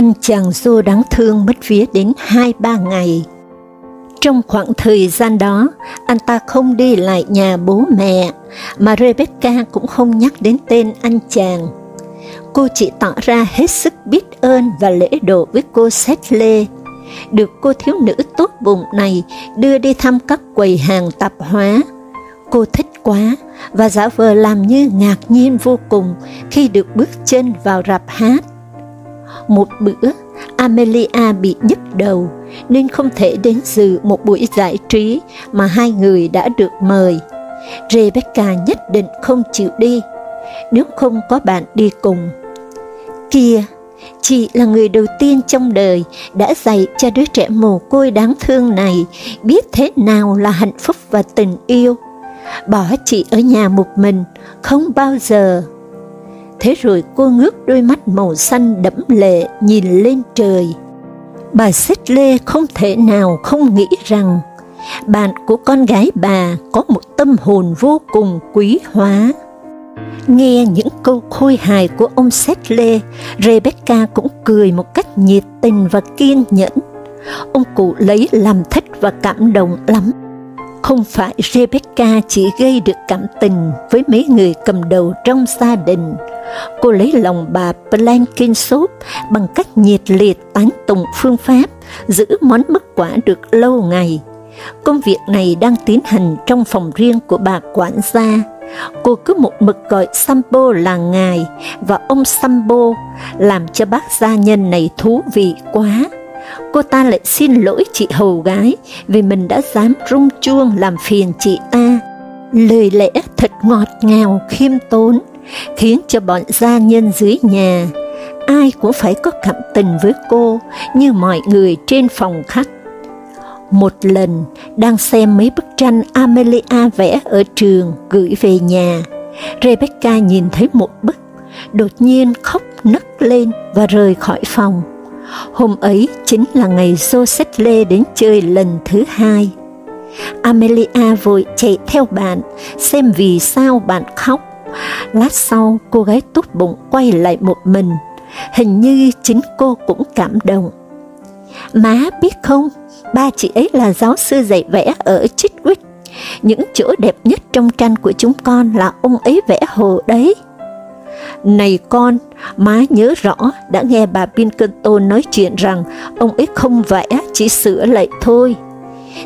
anh chàng Dô đáng thương mất vía đến hai ba ngày. Trong khoảng thời gian đó, anh ta không đi lại nhà bố mẹ, mà Rebecca cũng không nhắc đến tên anh chàng. Cô chỉ tỏ ra hết sức biết ơn và lễ độ với cô Settle, được cô thiếu nữ tốt bụng này đưa đi thăm các quầy hàng tạp hóa. Cô thích quá và giả vờ làm như ngạc nhiên vô cùng khi được bước chân vào rạp hát. Một bữa, Amelia bị nhức đầu, nên không thể đến dự một buổi giải trí mà hai người đã được mời. Rebecca nhất định không chịu đi, nếu không có bạn đi cùng. Kia, chị là người đầu tiên trong đời đã dạy cho đứa trẻ mồ côi đáng thương này biết thế nào là hạnh phúc và tình yêu. Bỏ chị ở nhà một mình, không bao giờ Thế rồi cô ngước đôi mắt màu xanh đẫm lệ nhìn lên trời. Bà Xích Lê không thể nào không nghĩ rằng bạn của con gái bà có một tâm hồn vô cùng quý hóa. Nghe những câu khôi hài của ông xét Lê, Rebecca cũng cười một cách nhiệt tình và kiên nhẫn. Ông cụ lấy làm thích và cảm động lắm. Không phải Rebecca chỉ gây được cảm tình với mấy người cầm đầu trong gia đình, cô lấy lòng bà Blankinsop bằng cách nhiệt liệt tán tụng phương pháp giữ món mứt quả được lâu ngày. Công việc này đang tiến hành trong phòng riêng của bà quản gia. Cô cứ một mực gọi Sambo là ngài và ông Sambo, làm cho bác gia nhân này thú vị quá cô ta lại xin lỗi chị hầu gái vì mình đã dám rung chuông làm phiền chị ta. Lời lẽ thật ngọt ngào, khiêm tốn, khiến cho bọn gia nhân dưới nhà, ai cũng phải có cảm tình với cô như mọi người trên phòng khách. Một lần, đang xem mấy bức tranh Amelia vẽ ở trường gửi về nhà, Rebecca nhìn thấy một bức, đột nhiên khóc nấc lên và rời khỏi phòng. Hôm ấy chính là ngày Joseph Lê đến chơi lần thứ hai. Amelia vội chạy theo bạn, xem vì sao bạn khóc. Lát sau, cô gái tốt bụng quay lại một mình, hình như chính cô cũng cảm động. Má biết không, ba chị ấy là giáo sư dạy vẽ ở Chitwick. Những chỗ đẹp nhất trong tranh của chúng con là ông ấy vẽ hồ đấy. Này con, má nhớ rõ đã nghe bà Pinkerton nói chuyện rằng ông ấy không vẽ, chỉ sửa lại thôi.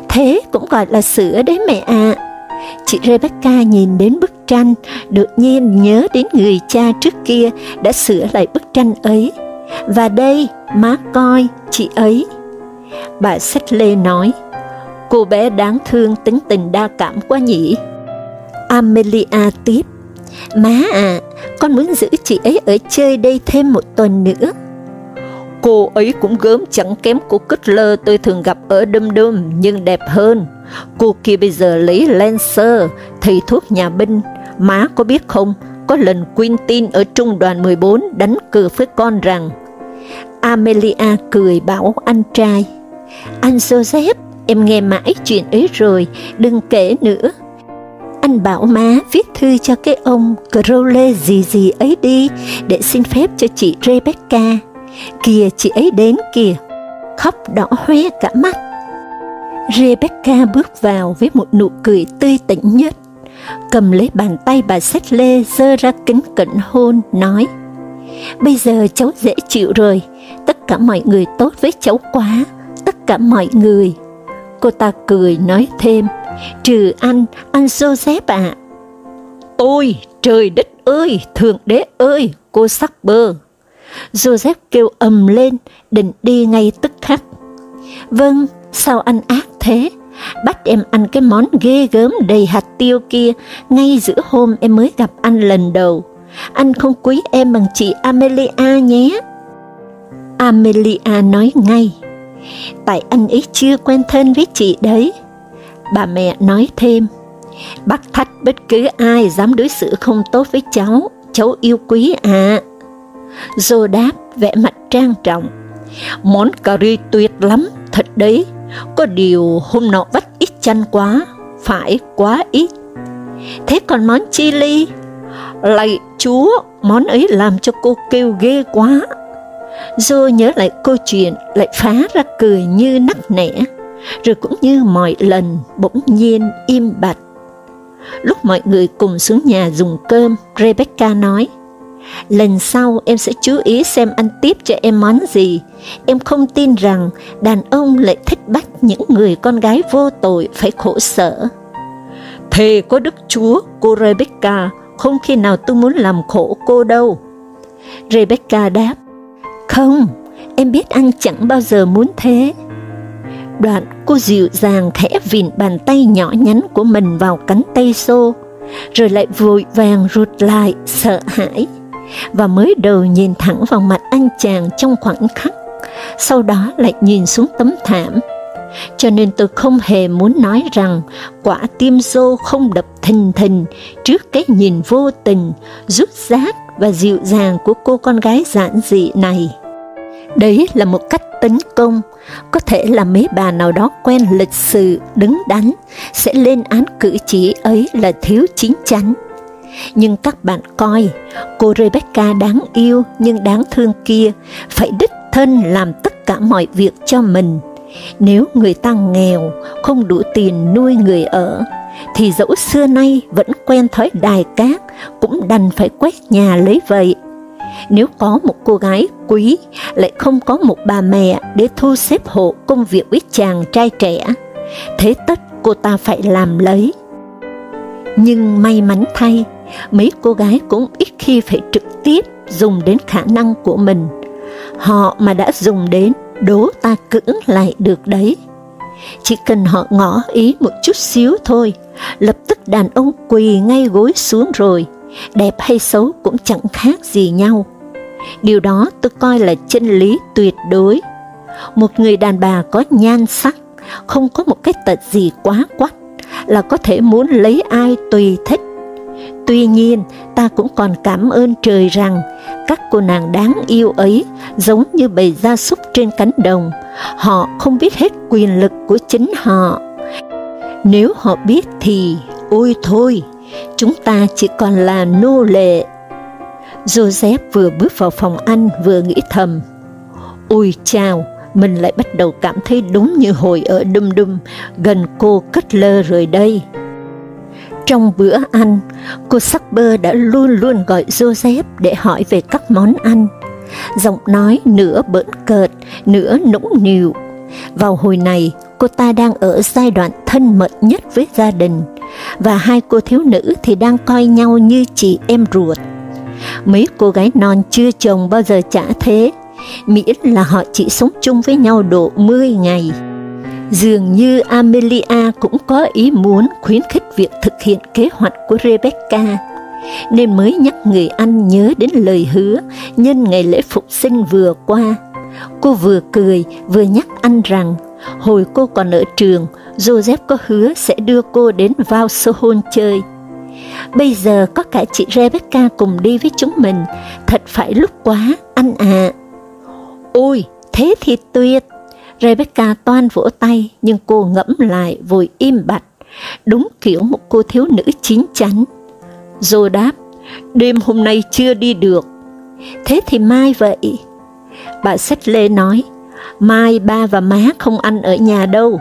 Thế cũng gọi là sửa đấy mẹ ạ. À. Chị Rebecca nhìn đến bức tranh, đột nhiên nhớ đến người cha trước kia đã sửa lại bức tranh ấy. Và đây, má coi, chị ấy. Bà Sách Lê nói, cô bé đáng thương tính tình đa cảm quá nhỉ. Amelia tiếp, Má à, con muốn giữ chị ấy ở chơi đây thêm một tuần nữa. Cô ấy cũng gớm chẳng kém cô Cutler tôi thường gặp ở Đâm Đâm, nhưng đẹp hơn. Cô kia bây giờ lấy Lancer, thầy thuốc nhà binh. Má có biết không, có lần Quintin ở trung đoàn 14 đánh cờ với con rằng Amelia cười bảo anh trai, anh Joseph, em nghe mãi chuyện ấy rồi, đừng kể nữa, anh bảo má viết thư cho cái ông Crowley gì gì ấy đi, để xin phép cho chị Rebecca. Kìa chị ấy đến kìa, khóc đỏ hoe cả mắt. Rebecca bước vào với một nụ cười tươi tỉnh nhất, cầm lấy bàn tay bà Sách Lê dơ ra kính cẩn hôn, nói, Bây giờ cháu dễ chịu rồi, tất cả mọi người tốt với cháu quá, tất cả mọi người. Cô ta cười nói thêm, trừ anh, anh Joseph ạ. À. Tôi, trời đất ơi, thượng đế ơi, cô sắc bơ. Joseph kêu ầm lên, định đi ngay tức khắc. Vâng, sao anh ác thế? Bắt em ăn cái món ghê gớm đầy hạt tiêu kia, ngay giữa hôm em mới gặp anh lần đầu. Anh không quý em bằng chị Amelia nhé. Amelia nói ngay, tại anh ấy chưa quen thân với chị đấy. Bà mẹ nói thêm, bác thách bất cứ ai dám đối xử không tốt với cháu, cháu yêu quý à. Dô đáp, vẽ mặt trang trọng, món cà ri tuyệt lắm, thật đấy, có điều hôm nọ vắt ít chanh quá, phải quá ít. Thế còn món chili? Lạy chúa, món ấy làm cho cô kêu ghê quá. Dô nhớ lại câu chuyện, lại phá ra cười như nắc nẻ, rồi cũng như mọi lần bỗng nhiên im bặt. Lúc mọi người cùng xuống nhà dùng cơm, Rebecca nói, Lần sau em sẽ chú ý xem anh tiếp cho em món gì. Em không tin rằng đàn ông lại thích bắt những người con gái vô tội phải khổ sở. Thề có Đức Chúa, cô Rebecca, không khi nào tôi muốn làm khổ cô đâu. Rebecca đáp, không, em biết anh chẳng bao giờ muốn thế. Đoạn cô dịu dàng khẽ vịn bàn tay nhỏ nhắn của mình vào cánh tay xô, rồi lại vội vàng rụt lại, sợ hãi, và mới đầu nhìn thẳng vào mặt anh chàng trong khoảnh khắc, sau đó lại nhìn xuống tấm thảm. Cho nên tôi không hề muốn nói rằng quả tim xô không đập thình thình trước cái nhìn vô tình, rút rác và dịu dàng của cô con gái giản dị này. Đấy là một cách tấn công, có thể là mấy bà nào đó quen lịch sự, đứng đắn, sẽ lên án cử chỉ ấy là thiếu chính chắn. Nhưng các bạn coi, cô Rebecca đáng yêu nhưng đáng thương kia, phải đích thân làm tất cả mọi việc cho mình. Nếu người ta nghèo, không đủ tiền nuôi người ở, thì dẫu xưa nay vẫn quen thói đài cát, cũng đành phải quét nhà lấy vậy. Nếu có một cô gái quý, lại không có một bà mẹ để thu xếp hộ công việc với chàng trai trẻ, thế tất cô ta phải làm lấy. Nhưng may mắn thay, mấy cô gái cũng ít khi phải trực tiếp dùng đến khả năng của mình. Họ mà đã dùng đến, đố ta cưỡng lại được đấy. Chỉ cần họ ngỏ ý một chút xíu thôi, lập tức đàn ông quỳ ngay gối xuống rồi, đẹp hay xấu cũng chẳng khác gì nhau. Điều đó tôi coi là chân lý tuyệt đối. Một người đàn bà có nhan sắc, không có một cái tật gì quá quắt, là có thể muốn lấy ai tùy thích. Tuy nhiên, ta cũng còn cảm ơn trời rằng các cô nàng đáng yêu ấy giống như bầy gia súc trên cánh đồng, họ không biết hết quyền lực của chính họ. Nếu họ biết thì, ôi thôi, chúng ta chỉ còn là nô lệ. Joseph vừa bước vào phòng ăn vừa nghĩ thầm, ôi chào, mình lại bắt đầu cảm thấy đúng như hồi ở Đum Đum, gần cô cất lơ rồi đây. Trong bữa ăn, cô Sackber đã luôn luôn gọi Joseph để hỏi về các món ăn. Giọng nói nửa bỡn cợt, nửa nũng nịu. Vào hồi này, cô ta đang ở giai đoạn thân mật nhất với gia đình, và hai cô thiếu nữ thì đang coi nhau như chị em ruột. Mấy cô gái non chưa chồng bao giờ chả thế, miễn là họ chỉ sống chung với nhau độ 10 ngày. Dường như Amelia cũng có ý muốn khuyến khích việc thực hiện kế hoạch của Rebecca, nên mới nhắc người anh nhớ đến lời hứa nhân ngày lễ phục sinh vừa qua. Cô vừa cười, vừa nhắc anh rằng, hồi cô còn ở trường, Joseph có hứa sẽ đưa cô đến vào Sohon chơi. Bây giờ có cả chị Rebecca cùng đi với chúng mình, thật phải lúc quá, anh ạ. À. Ôi, thế thì tuyệt! Rebecca toan vỗ tay, nhưng cô ngẫm lại vội im bặt, đúng kiểu một cô thiếu nữ chín chắn. Rồi đáp, đêm hôm nay chưa đi được. Thế thì mai vậy? Bà Sách Lê nói, mai ba và má không ăn ở nhà đâu.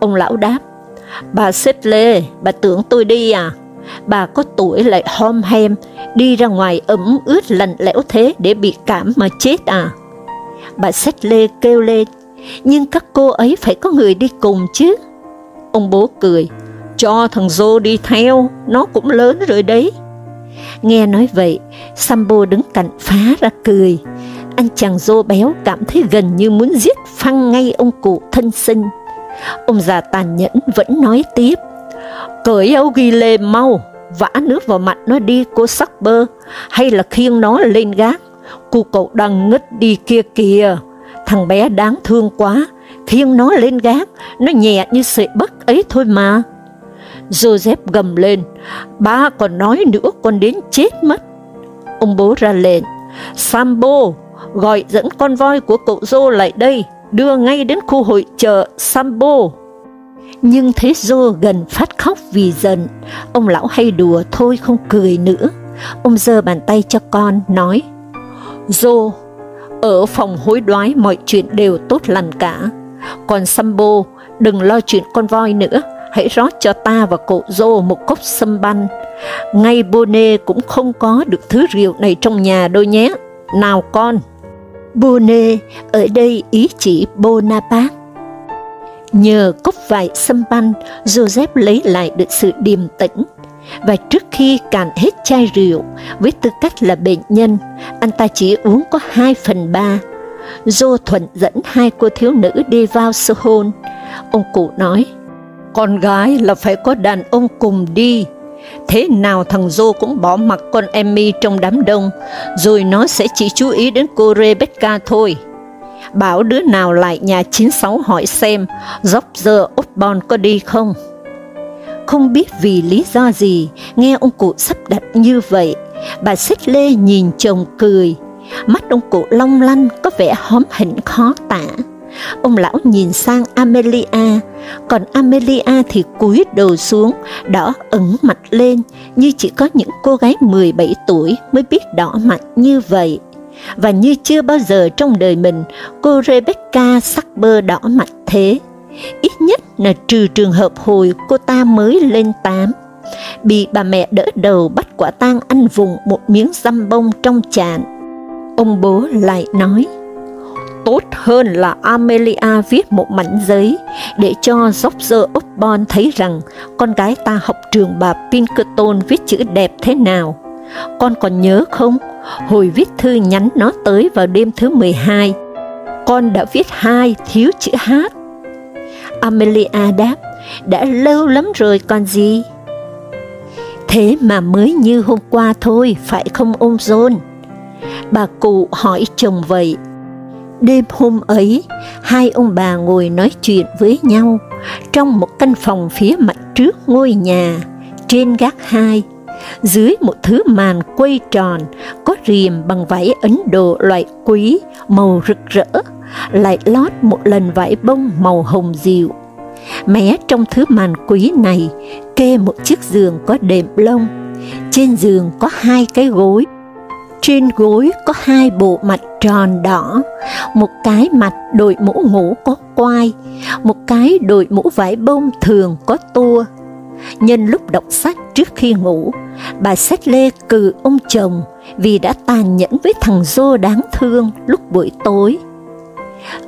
Ông lão đáp, bà Sách Lê, bà tưởng tôi đi à? Bà có tuổi lại hom hem, đi ra ngoài ẩm ướt lạnh lẽo thế để bị cảm mà chết à? Bà xách Lê kêu lên, nhưng các cô ấy phải có người đi cùng chứ. Ông bố cười, cho thằng Dô đi theo, nó cũng lớn rồi đấy. Nghe nói vậy, Sambo đứng cạnh phá ra cười. Anh chàng Dô béo cảm thấy gần như muốn giết phăng ngay ông cụ thân sinh. Ông già tàn nhẫn vẫn nói tiếp, cởi áo ghi lê mau, vã nước vào mặt nó đi cô sắc bơ, hay là khiêng nó lên gác, cô cậu đang ngất đi kia kìa, thằng bé đáng thương quá, khiêng nó lên gác, nó nhẹ như sợi bất ấy thôi mà. Joseph gầm lên, ba còn nói nữa con đến chết mất. Ông bố ra lệnh, Sambo, gọi dẫn con voi của cậu Dô lại đây, đưa ngay đến khu hội chợ Sambo. Nhưng thấy Joe gần phát khóc vì giận, ông lão hay đùa thôi không cười nữa. Ông giơ bàn tay cho con, nói, Joe, ở phòng hối đoái mọi chuyện đều tốt lành cả, còn Sambo, đừng lo chuyện con voi nữa, hãy rót cho ta và cậu Joe một cốc sâm banh. Ngay Bone cũng không có được thứ rượu này trong nhà đâu nhé. Nào con! Bone ở đây ý chỉ Bonaparte. Nhờ cốc vải sâm banh, Joseph lấy lại được sự điềm tĩnh, và trước khi cạn hết chai rượu, với tư cách là bệnh nhân, anh ta chỉ uống có hai phần ba. Joe thuận dẫn hai cô thiếu nữ đi vào sơ hôn. Ông cụ nói, con gái là phải có đàn ông cùng đi, thế nào thằng Joe cũng bỏ mặc con Emmy trong đám đông, rồi nó sẽ chỉ chú ý đến cô Rebecca thôi. Bảo đứa nào lại nhà 96 hỏi xem, dốc giờ bon có đi không? Không biết vì lý do gì, nghe ông cụ sắp đặt như vậy, bà xích lê nhìn chồng cười, mắt ông cụ long lanh có vẻ hóm hỉnh khó tả. Ông lão nhìn sang Amelia, còn Amelia thì cúi đầu xuống, đỏ ửng mặt lên, như chỉ có những cô gái 17 tuổi mới biết đỏ mặt như vậy. Và như chưa bao giờ trong đời mình, cô Rebecca sắc bơ đỏ mặt thế. Ít nhất là trừ trường hợp hồi cô ta mới lên 8, bị bà mẹ đỡ đầu bắt quả tang ăn vùng một miếng răm bông trong chạn. Ông bố lại nói, tốt hơn là Amelia viết một mảnh giấy để cho George Osborne thấy rằng con gái ta học trường bà Pinkerton viết chữ đẹp thế nào. Con còn nhớ không, hồi viết thư nhắn nó tới vào đêm thứ 12, con đã viết hai thiếu chữ hát. Amelia đáp, đã lâu lắm rồi còn gì. Thế mà mới như hôm qua thôi, phải không ông John? Bà cụ hỏi chồng vậy, Đêm hôm ấy, hai ông bà ngồi nói chuyện với nhau trong một căn phòng phía mặt trước ngôi nhà, trên gác hai, dưới một thứ màn quay tròn, có rìm bằng vải Ấn Độ loại quý, màu rực rỡ, lại lót một lần vải bông màu hồng dịu. Mé trong thứ màn quý này, kê một chiếc giường có đệm lông, trên giường có hai cái gối, trên gối có hai bộ mặt tròn đỏ, một cái mặt đội mũ ngủ có quai, một cái đội mũ vải bông thường có tua. Nhân lúc đọc sách trước khi ngủ, bà Sách Lê cừ ông chồng vì đã tàn nhẫn với thằng Dô đáng thương lúc buổi tối.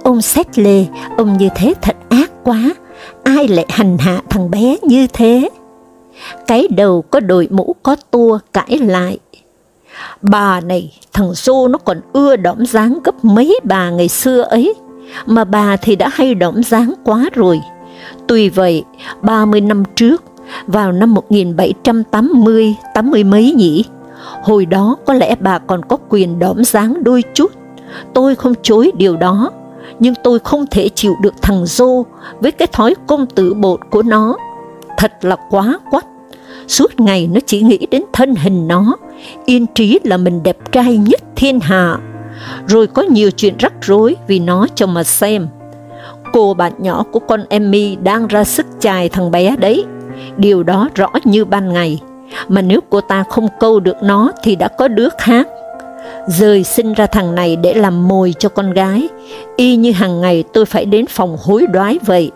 Ông Sách Lê, ông như thế thật ác quá, ai lại hành hạ thằng bé như thế? Cái đầu có đội mũ có tua cãi lại, Bà này, thằng dô nó còn ưa đỏm dáng gấp mấy bà ngày xưa ấy, mà bà thì đã hay đỏm dáng quá rồi. Tuy vậy, 30 năm trước, vào năm 1780, 80 mấy nhỉ, hồi đó có lẽ bà còn có quyền đỏm dáng đôi chút. Tôi không chối điều đó, nhưng tôi không thể chịu được thằng Dô với cái thói công tử bột của nó. Thật là quá quắt. Suốt ngày nó chỉ nghĩ đến thân hình nó, yên trí là mình đẹp trai nhất thiên hạ, rồi có nhiều chuyện rắc rối vì nó cho mà xem. Cô bạn nhỏ của con Emmy đang ra sức chài thằng bé đấy, điều đó rõ như ban ngày, mà nếu cô ta không câu được nó thì đã có đứa khác. Rời sinh ra thằng này để làm mồi cho con gái, y như hàng ngày tôi phải đến phòng hối đoái vậy.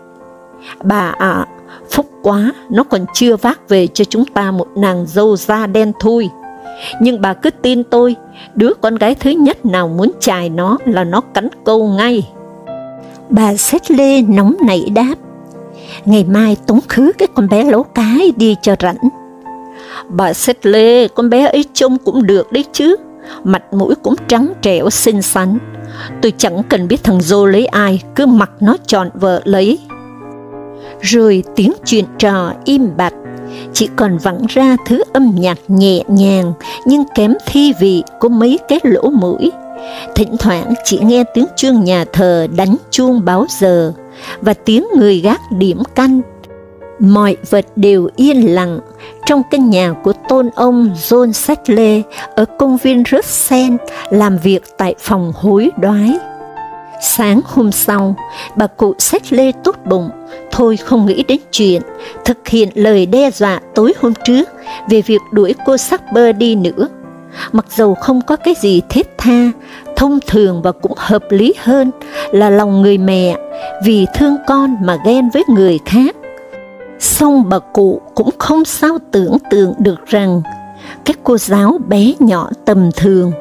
Bà ạ, à, phúc quá, nó còn chưa vác về cho chúng ta một nàng dâu da đen thui nhưng bà cứ tin tôi, đứa con gái thứ nhất nào muốn chài nó là nó cắn câu ngay. Bà xét lê nóng nảy đáp, ngày mai tống khứ cái con bé lấu cái đi cho rảnh. Bà xét lê, con bé ấy trông cũng được đấy chứ, mặt mũi cũng trắng trẻo xinh xắn. Tôi chẳng cần biết thằng dô lấy ai, cứ mặc nó chọn vợ lấy. Rồi tiếng chuyện trò im bặt, chỉ còn vẳng ra thứ âm nhạc nhẹ nhàng nhưng kém thi vị của mấy cái lỗ mũi, Thỉnh thoảng chỉ nghe tiếng chuông nhà thờ đánh chuông báo giờ và tiếng người gác điểm canh. Mọi vật đều yên lặng trong căn nhà của tôn ông John Settle ở công viên Russell làm việc tại phòng hối đoái. Sáng hôm sau, bà cụ sách lê tốt bụng, thôi không nghĩ đến chuyện, thực hiện lời đe dọa tối hôm trước về việc đuổi cô sắc bơ đi nữa. Mặc dầu không có cái gì thiết tha, thông thường và cũng hợp lý hơn là lòng người mẹ vì thương con mà ghen với người khác. Song bà cụ cũng không sao tưởng tượng được rằng các cô giáo bé nhỏ tầm thường,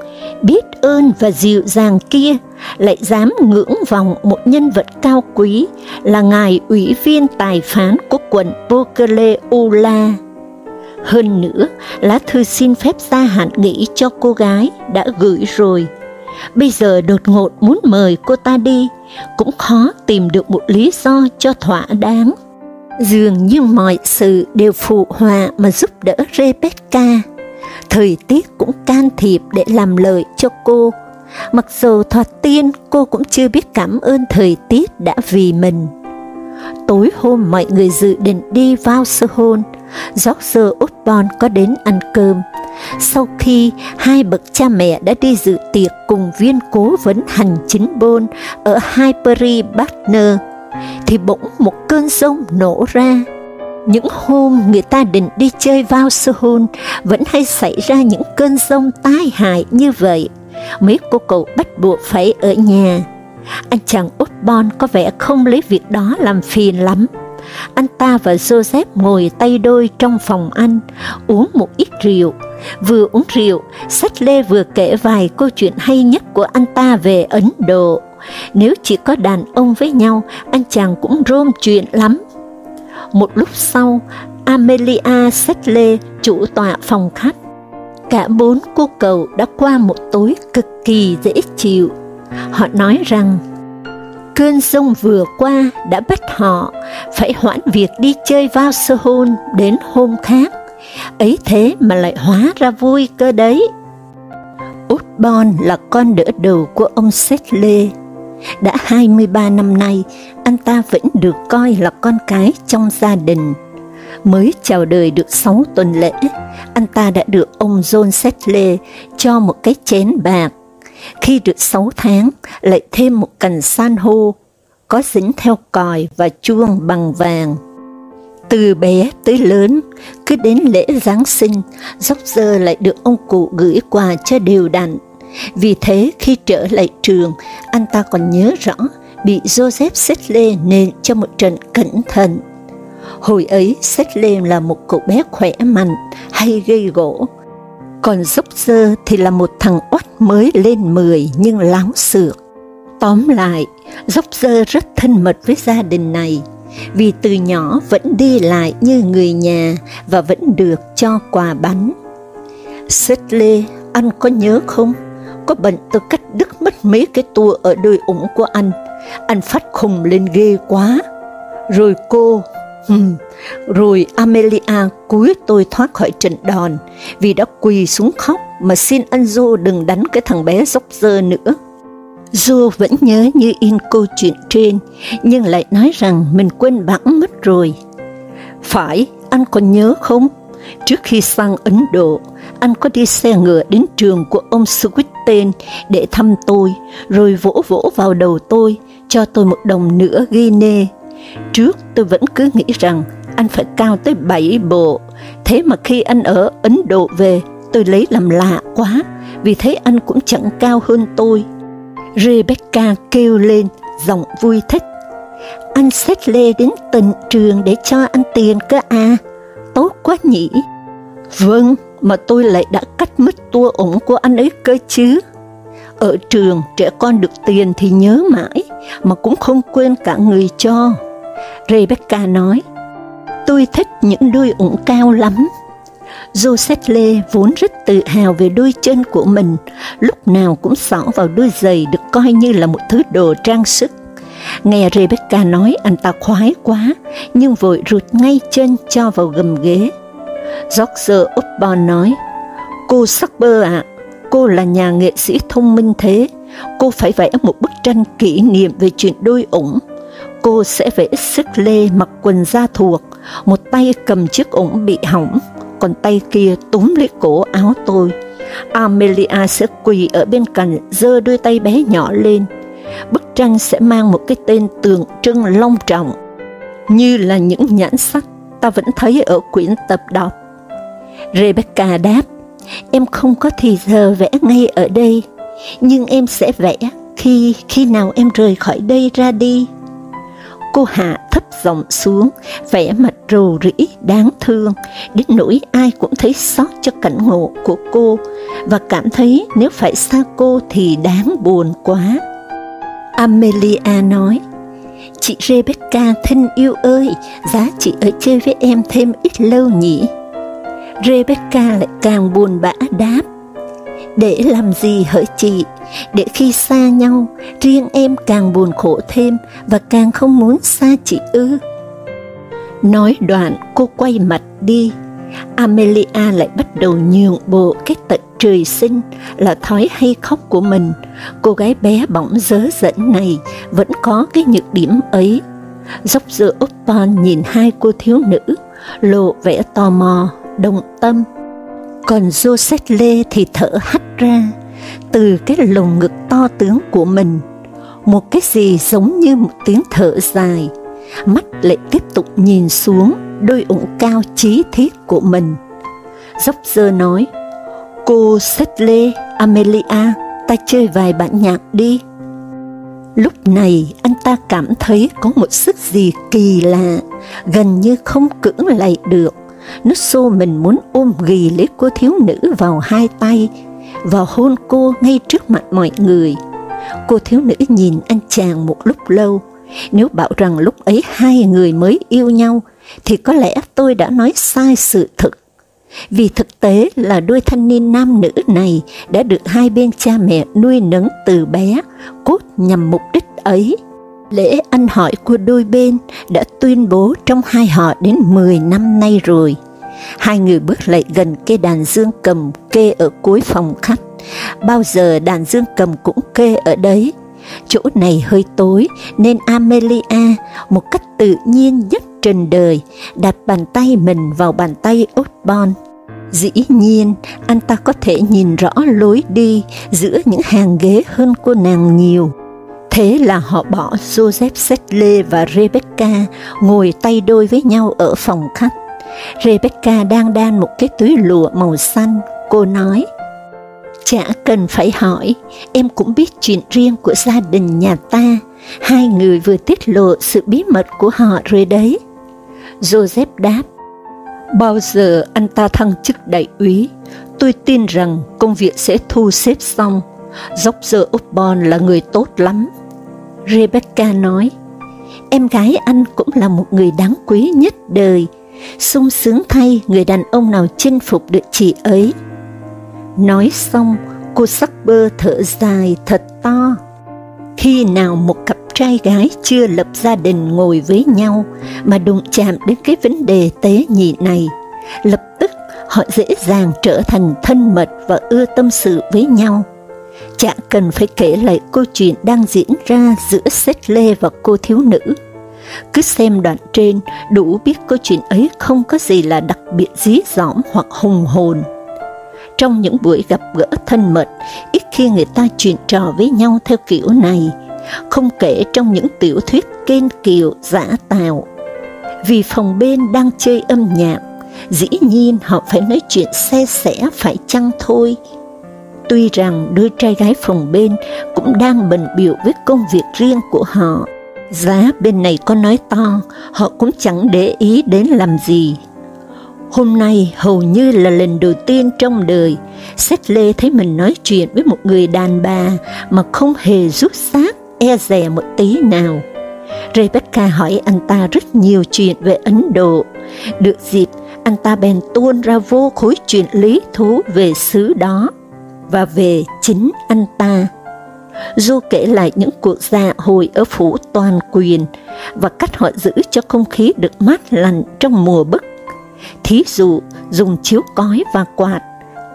biết ơn và dịu dàng kia lại dám ngưỡng vọng một nhân vật cao quý là ngài ủy viên tài phán của quận Bokele Ula. Hơn nữa, lá thư xin phép gia hạn nghỉ cho cô gái đã gửi rồi. Bây giờ đột ngột muốn mời cô ta đi, cũng khó tìm được một lý do cho thỏa đáng. Dường như mọi sự đều phụ hòa mà giúp đỡ Rebecca. Thời tiết cũng can thiệp để làm lợi cho cô. Mặc dù thoạt tiên cô cũng chưa biết cảm ơn thời tiết đã vì mình. Tối hôm mọi người dự định đi vào sơ hôn, George Osborne có đến ăn cơm. Sau khi hai bậc cha mẹ đã đi dự tiệc cùng viên cố vấn hành chính Bôn ở Highbury Partner, thì bỗng một cơn rông nổ ra. Những hôm người ta định đi chơi vào sơ hôn, vẫn hay xảy ra những cơn rông tai hại như vậy. Mấy cô cậu bắt buộc phải ở nhà. Anh chàng út bon có vẻ không lấy việc đó làm phiền lắm. Anh ta và Joseph ngồi tay đôi trong phòng anh, uống một ít rượu. Vừa uống rượu, Sách Lê vừa kể vài câu chuyện hay nhất của anh ta về Ấn Độ. Nếu chỉ có đàn ông với nhau, anh chàng cũng rôm chuyện lắm. Một lúc sau, Amelia Settle, chủ tọa phòng khách. Cả bốn cô cậu đã qua một tối cực kỳ dễ chịu. Họ nói rằng, cơn sông vừa qua đã bắt họ phải hoãn việc đi chơi vào sơ hôn đến hôm khác. Ấy thế mà lại hóa ra vui cơ đấy. Út Bon là con đỡ đầu của ông Settle đã 23 năm nay, anh ta vẫn được coi là con cái trong gia đình. Mới chào đời được 6 tuần lễ, anh ta đã được ông John Settle cho một cái chén bạc. Khi được 6 tháng, lại thêm một cành san hô, có dính theo còi và chuông bằng vàng. Từ bé tới lớn, cứ đến lễ Giáng sinh, dốc dơ lại được ông cụ gửi quà cho đều đặn vì thế khi trở lại trường, anh ta còn nhớ rõ bị Joseph Settle nện cho một trận cẩn thận. Hồi ấy, Settle là một cậu bé khỏe mạnh, hay gây gỗ. Còn dốc dơ thì là một thằng oắt mới lên 10 nhưng láo xược. Tóm lại, dốc dơ rất thân mật với gia đình này, vì từ nhỏ vẫn đi lại như người nhà và vẫn được cho quà bánh. Settle, anh có nhớ không? có bệnh tôi cắt đứt mất mấy cái tua ở đôi ủng của anh. Anh phát khùng lên ghê quá. Rồi cô, Ừ. rồi Amelia cúi tôi thoát khỏi trận đòn, vì đã quỳ xuống khóc mà xin anh Joe đừng đánh cái thằng bé dốc dơ nữa. Joe vẫn nhớ như in câu chuyện trên, nhưng lại nói rằng mình quên bẵng mất rồi. Phải, anh còn nhớ không? Trước khi sang Ấn Độ, anh có đi xe ngựa đến trường của ông Switten để thăm tôi, rồi vỗ vỗ vào đầu tôi, cho tôi một đồng nữa ghi nê. Trước tôi vẫn cứ nghĩ rằng anh phải cao tới bảy bộ, thế mà khi anh ở Ấn Độ về, tôi lấy làm lạ quá, vì thấy anh cũng chẳng cao hơn tôi. Rebecca kêu lên, giọng vui thích. Anh xét lê đến tận trường để cho anh tiền cơ à, tốt quá nhỉ. Vâng, mà tôi lại đã cắt mất tua ủng của anh ấy cơ chứ. Ở trường, trẻ con được tiền thì nhớ mãi, mà cũng không quên cả người cho. Rebecca nói, tôi thích những đôi ủng cao lắm. Joseph Lê vốn rất tự hào về đôi chân của mình, lúc nào cũng xỏ vào đôi giày được coi như là một thứ đồ trang sức. Nghe Rebecca nói anh ta khoái quá, nhưng vội rụt ngay chân cho vào gầm ghế. George Osborne nói, Cô Sackber ạ, cô là nhà nghệ sĩ thông minh thế, cô phải vẽ một bức tranh kỷ niệm về chuyện đôi ủng. Cô sẽ vẽ sức lê mặc quần da thuộc, một tay cầm chiếc ủng bị hỏng, còn tay kia túm lấy cổ áo tôi. Amelia sẽ quỳ ở bên cạnh, giơ đôi tay bé nhỏ lên. Bức tranh sẽ mang một cái tên tượng trưng long trọng, như là những nhãn sách ta vẫn thấy ở quyển tập đọc. Rebecca đáp, em không có thì giờ vẽ ngay ở đây, nhưng em sẽ vẽ khi khi nào em rời khỏi đây ra đi. Cô hạ thấp giọng xuống, vẻ mặt rầu rĩ, đáng thương, đến nỗi ai cũng thấy xót cho cảnh ngộ của cô, và cảm thấy nếu phải xa cô thì đáng buồn quá. Amelia nói, Chị Rebecca thân yêu ơi, giá chị ở chơi với em thêm ít lâu nhỉ? Rebecca lại càng buồn bã đáp, để làm gì hỡi chị, để khi xa nhau, riêng em càng buồn khổ thêm và càng không muốn xa chị ư. Nói đoạn, cô quay mặt đi, Amelia lại bắt đầu nhượng bộ cái tật trời sinh là thói hay khóc của mình. Cô gái bé bỏng dớ dẫn này vẫn có cái nhược điểm ấy. Dốc giữa Upton nhìn hai cô thiếu nữ, lộ vẻ tò mò, đồng tâm. Còn Joseph Lê thì thở hắt ra, từ cái lồng ngực to tướng của mình, một cái gì giống như một tiếng thở dài, mắt lại tiếp tục nhìn xuống đôi ủng cao chí thiết của mình. Dốc dơ nói, cô Sedley Amelia, ta chơi vài bản nhạc đi. Lúc này anh ta cảm thấy có một sức gì kỳ lạ, gần như không cưỡng lại được. Nó xô mình muốn ôm ghì lấy cô thiếu nữ vào hai tay, và hôn cô ngay trước mặt mọi người. Cô thiếu nữ nhìn anh chàng một lúc lâu, nếu bảo rằng lúc ấy hai người mới yêu nhau, thì có lẽ tôi đã nói sai sự thực. Vì thực tế là đôi thanh niên nam nữ này đã được hai bên cha mẹ nuôi nấng từ bé, cốt nhằm mục đích ấy. Lễ ăn hỏi của đôi bên đã tuyên bố trong hai họ đến 10 năm nay rồi. Hai người bước lại gần cây đàn dương cầm kê ở cuối phòng khách. Bao giờ đàn dương cầm cũng kê ở đấy, Chỗ này hơi tối nên Amelia một cách tự nhiên nhất trên đời đặt bàn tay mình vào bàn tay Osborne. Dĩ nhiên, anh ta có thể nhìn rõ lối đi giữa những hàng ghế hơn cô nàng nhiều. Thế là họ bỏ Joseph Sedley và Rebecca ngồi tay đôi với nhau ở phòng khách. Rebecca đang đan một cái túi lụa màu xanh, cô nói, Chả cần phải hỏi, em cũng biết chuyện riêng của gia đình nhà ta, hai người vừa tiết lộ sự bí mật của họ rồi đấy. Joseph đáp, bao giờ anh ta thăng chức đại úy, tôi tin rằng công việc sẽ thu xếp xong, dốc giờ Upton là người tốt lắm. Rebecca nói, em gái anh cũng là một người đáng quý nhất đời, sung sướng thay người đàn ông nào chinh phục được chị ấy. Nói xong, cô sắc bơ thở dài thật to. Khi nào một cặp trai gái chưa lập gia đình ngồi với nhau mà đụng chạm đến cái vấn đề tế nhị này, lập tức họ dễ dàng trở thành thân mật và ưa tâm sự với nhau. Chả cần phải kể lại câu chuyện đang diễn ra giữa Sét Lê và cô thiếu nữ. Cứ xem đoạn trên, đủ biết câu chuyện ấy không có gì là đặc biệt dí dỏm hoặc hùng hồn. Trong những buổi gặp gỡ thân mật, ít khi người ta chuyện trò với nhau theo kiểu này, không kể trong những tiểu thuyết kên kiều giả tạo. Vì phòng bên đang chơi âm nhạc, dĩ nhiên họ phải nói chuyện xe sẻ phải chăng thôi. Tuy rằng đôi trai gái phòng bên cũng đang bận biểu với công việc riêng của họ, giá bên này có nói to, họ cũng chẳng để ý đến làm gì. Hôm nay hầu như là lần đầu tiên trong đời, Xét Lê thấy mình nói chuyện với một người đàn bà mà không hề rút xác, e dè một tí nào. Rebecca hỏi anh ta rất nhiều chuyện về Ấn Độ. Được dịp, anh ta bèn tuôn ra vô khối chuyện lý thú về xứ đó, và về chính anh ta. Du kể lại những cuộc dạ hội ở phủ toàn quyền và cách họ giữ cho không khí được mát lành trong mùa bức thí dụ dùng chiếu cói và quạt,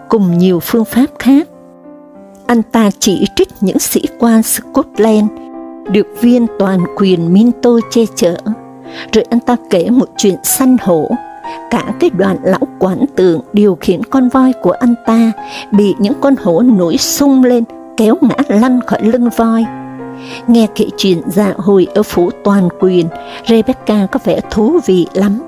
cùng nhiều phương pháp khác. anh ta chỉ trích những sĩ quan Scotland được viên toàn quyền Minto che chở. Rồi anh ta kể một chuyện săn hổ, cả cái đoàn lão quản tượng điều khiển con voi của anh ta bị những con hổ nổi sung lên kéo ngã lăn khỏi lưng voi. Nghe kể chuyện dạ hồi ở phủ toàn quyền, Rebecca có vẻ thú vị lắm.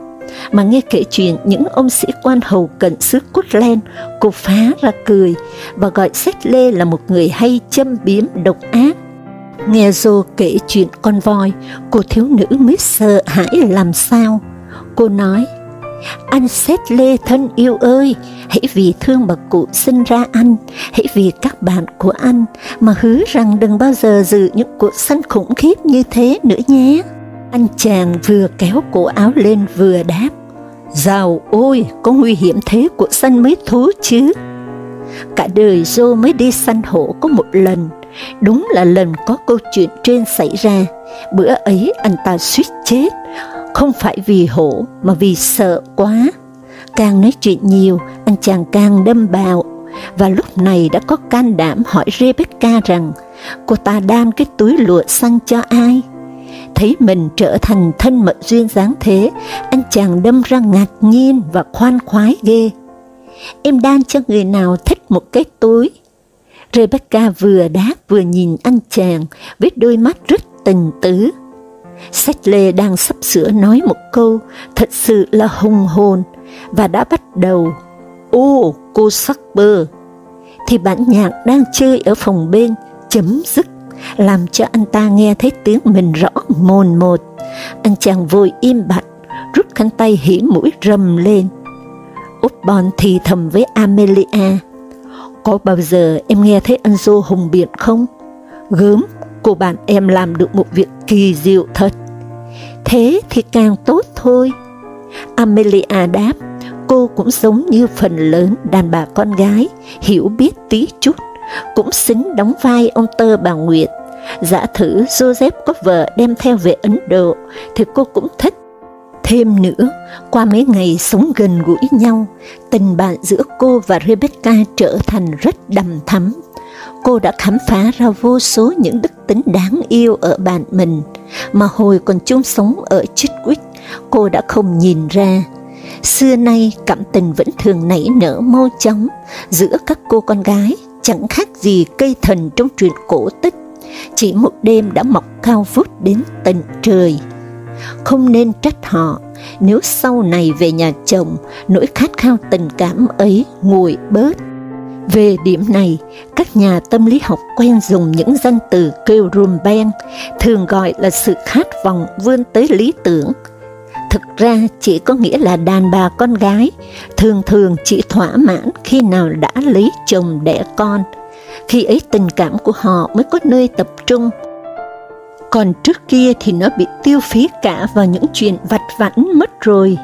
Mà nghe kể chuyện những ông sĩ quan hầu cận xứ Scotland, cô phá ra cười và gọi Sách Lê là một người hay châm biếm độc ác. Nghe dô kể chuyện con voi, cô thiếu nữ mới sợ hãi làm sao. Cô nói, anh Xét Lê thân yêu ơi, hãy vì thương bậc cụ sinh ra anh, hãy vì các bạn của anh mà hứa rằng đừng bao giờ giữ những cuộc săn khủng khiếp như thế nữa nhé. Anh chàng vừa kéo cổ áo lên vừa đáp, giàu ôi, có nguy hiểm thế của săn mới thú chứ. Cả đời Joe mới đi săn hổ có một lần, đúng là lần có câu chuyện trên xảy ra, bữa ấy anh ta suýt chết, không phải vì hổ mà vì sợ quá. Càng nói chuyện nhiều, anh chàng càng đâm bào, và lúc này đã có can đảm hỏi Rebecca rằng cô ta đan cái túi lụa xanh cho ai. Thấy mình trở thành thân mật duyên dáng thế, anh chàng đâm ra ngạc nhiên và khoan khoái ghê. Em đan cho người nào thích một cái túi. Rebecca vừa đáp vừa nhìn anh chàng với đôi mắt rất tình tứ. Sách Lê đang sắp sửa nói một câu thật sự là hùng hồn và đã bắt đầu. Ô, cô sắc bơ! Thì bản nhạc đang chơi ở phòng bên chấm dứt, làm cho anh ta nghe thấy tiếng mình rõ mồn một. Anh chàng vội im bặt, rút khăn tay hỉ mũi rầm lên. Út Bon thì thầm với Amelia, có bao giờ em nghe thấy anh Dô hùng biện không? Gớm, cô bạn em làm được một việc kỳ diệu thật. Thế thì càng tốt thôi. Amelia đáp, cô cũng giống như phần lớn đàn bà con gái, hiểu biết tí chút, cũng xứng đóng vai ông tơ bà Nguyệt. Giả thử Joseph có vợ đem theo về Ấn Độ, thì cô cũng thích. Thêm nữa, qua mấy ngày sống gần gũi nhau, tình bạn giữa cô và Rebecca trở thành rất đầm thắm cô đã khám phá ra vô số những đức tính đáng yêu ở bạn mình, mà hồi còn chung sống ở Chitwick, cô đã không nhìn ra. Xưa nay cảm tình vẫn thường nảy nở mau chóng giữa các cô con gái, chẳng khác gì cây thần trong truyện cổ tích, chỉ một đêm đã mọc cao vút đến tận trời. Không nên trách họ nếu sau này về nhà chồng, nỗi khát khao tình cảm ấy nguội bớt về điểm này, các nhà tâm lý học quen dùng những danh từ kêu rumben, thường gọi là sự khát vọng vươn tới lý tưởng. Thực ra chỉ có nghĩa là đàn bà con gái, thường thường chỉ thỏa mãn khi nào đã lấy chồng đẻ con, khi ấy tình cảm của họ mới có nơi tập trung. Còn trước kia thì nó bị tiêu phí cả vào những chuyện vặt vãnh mất rồi.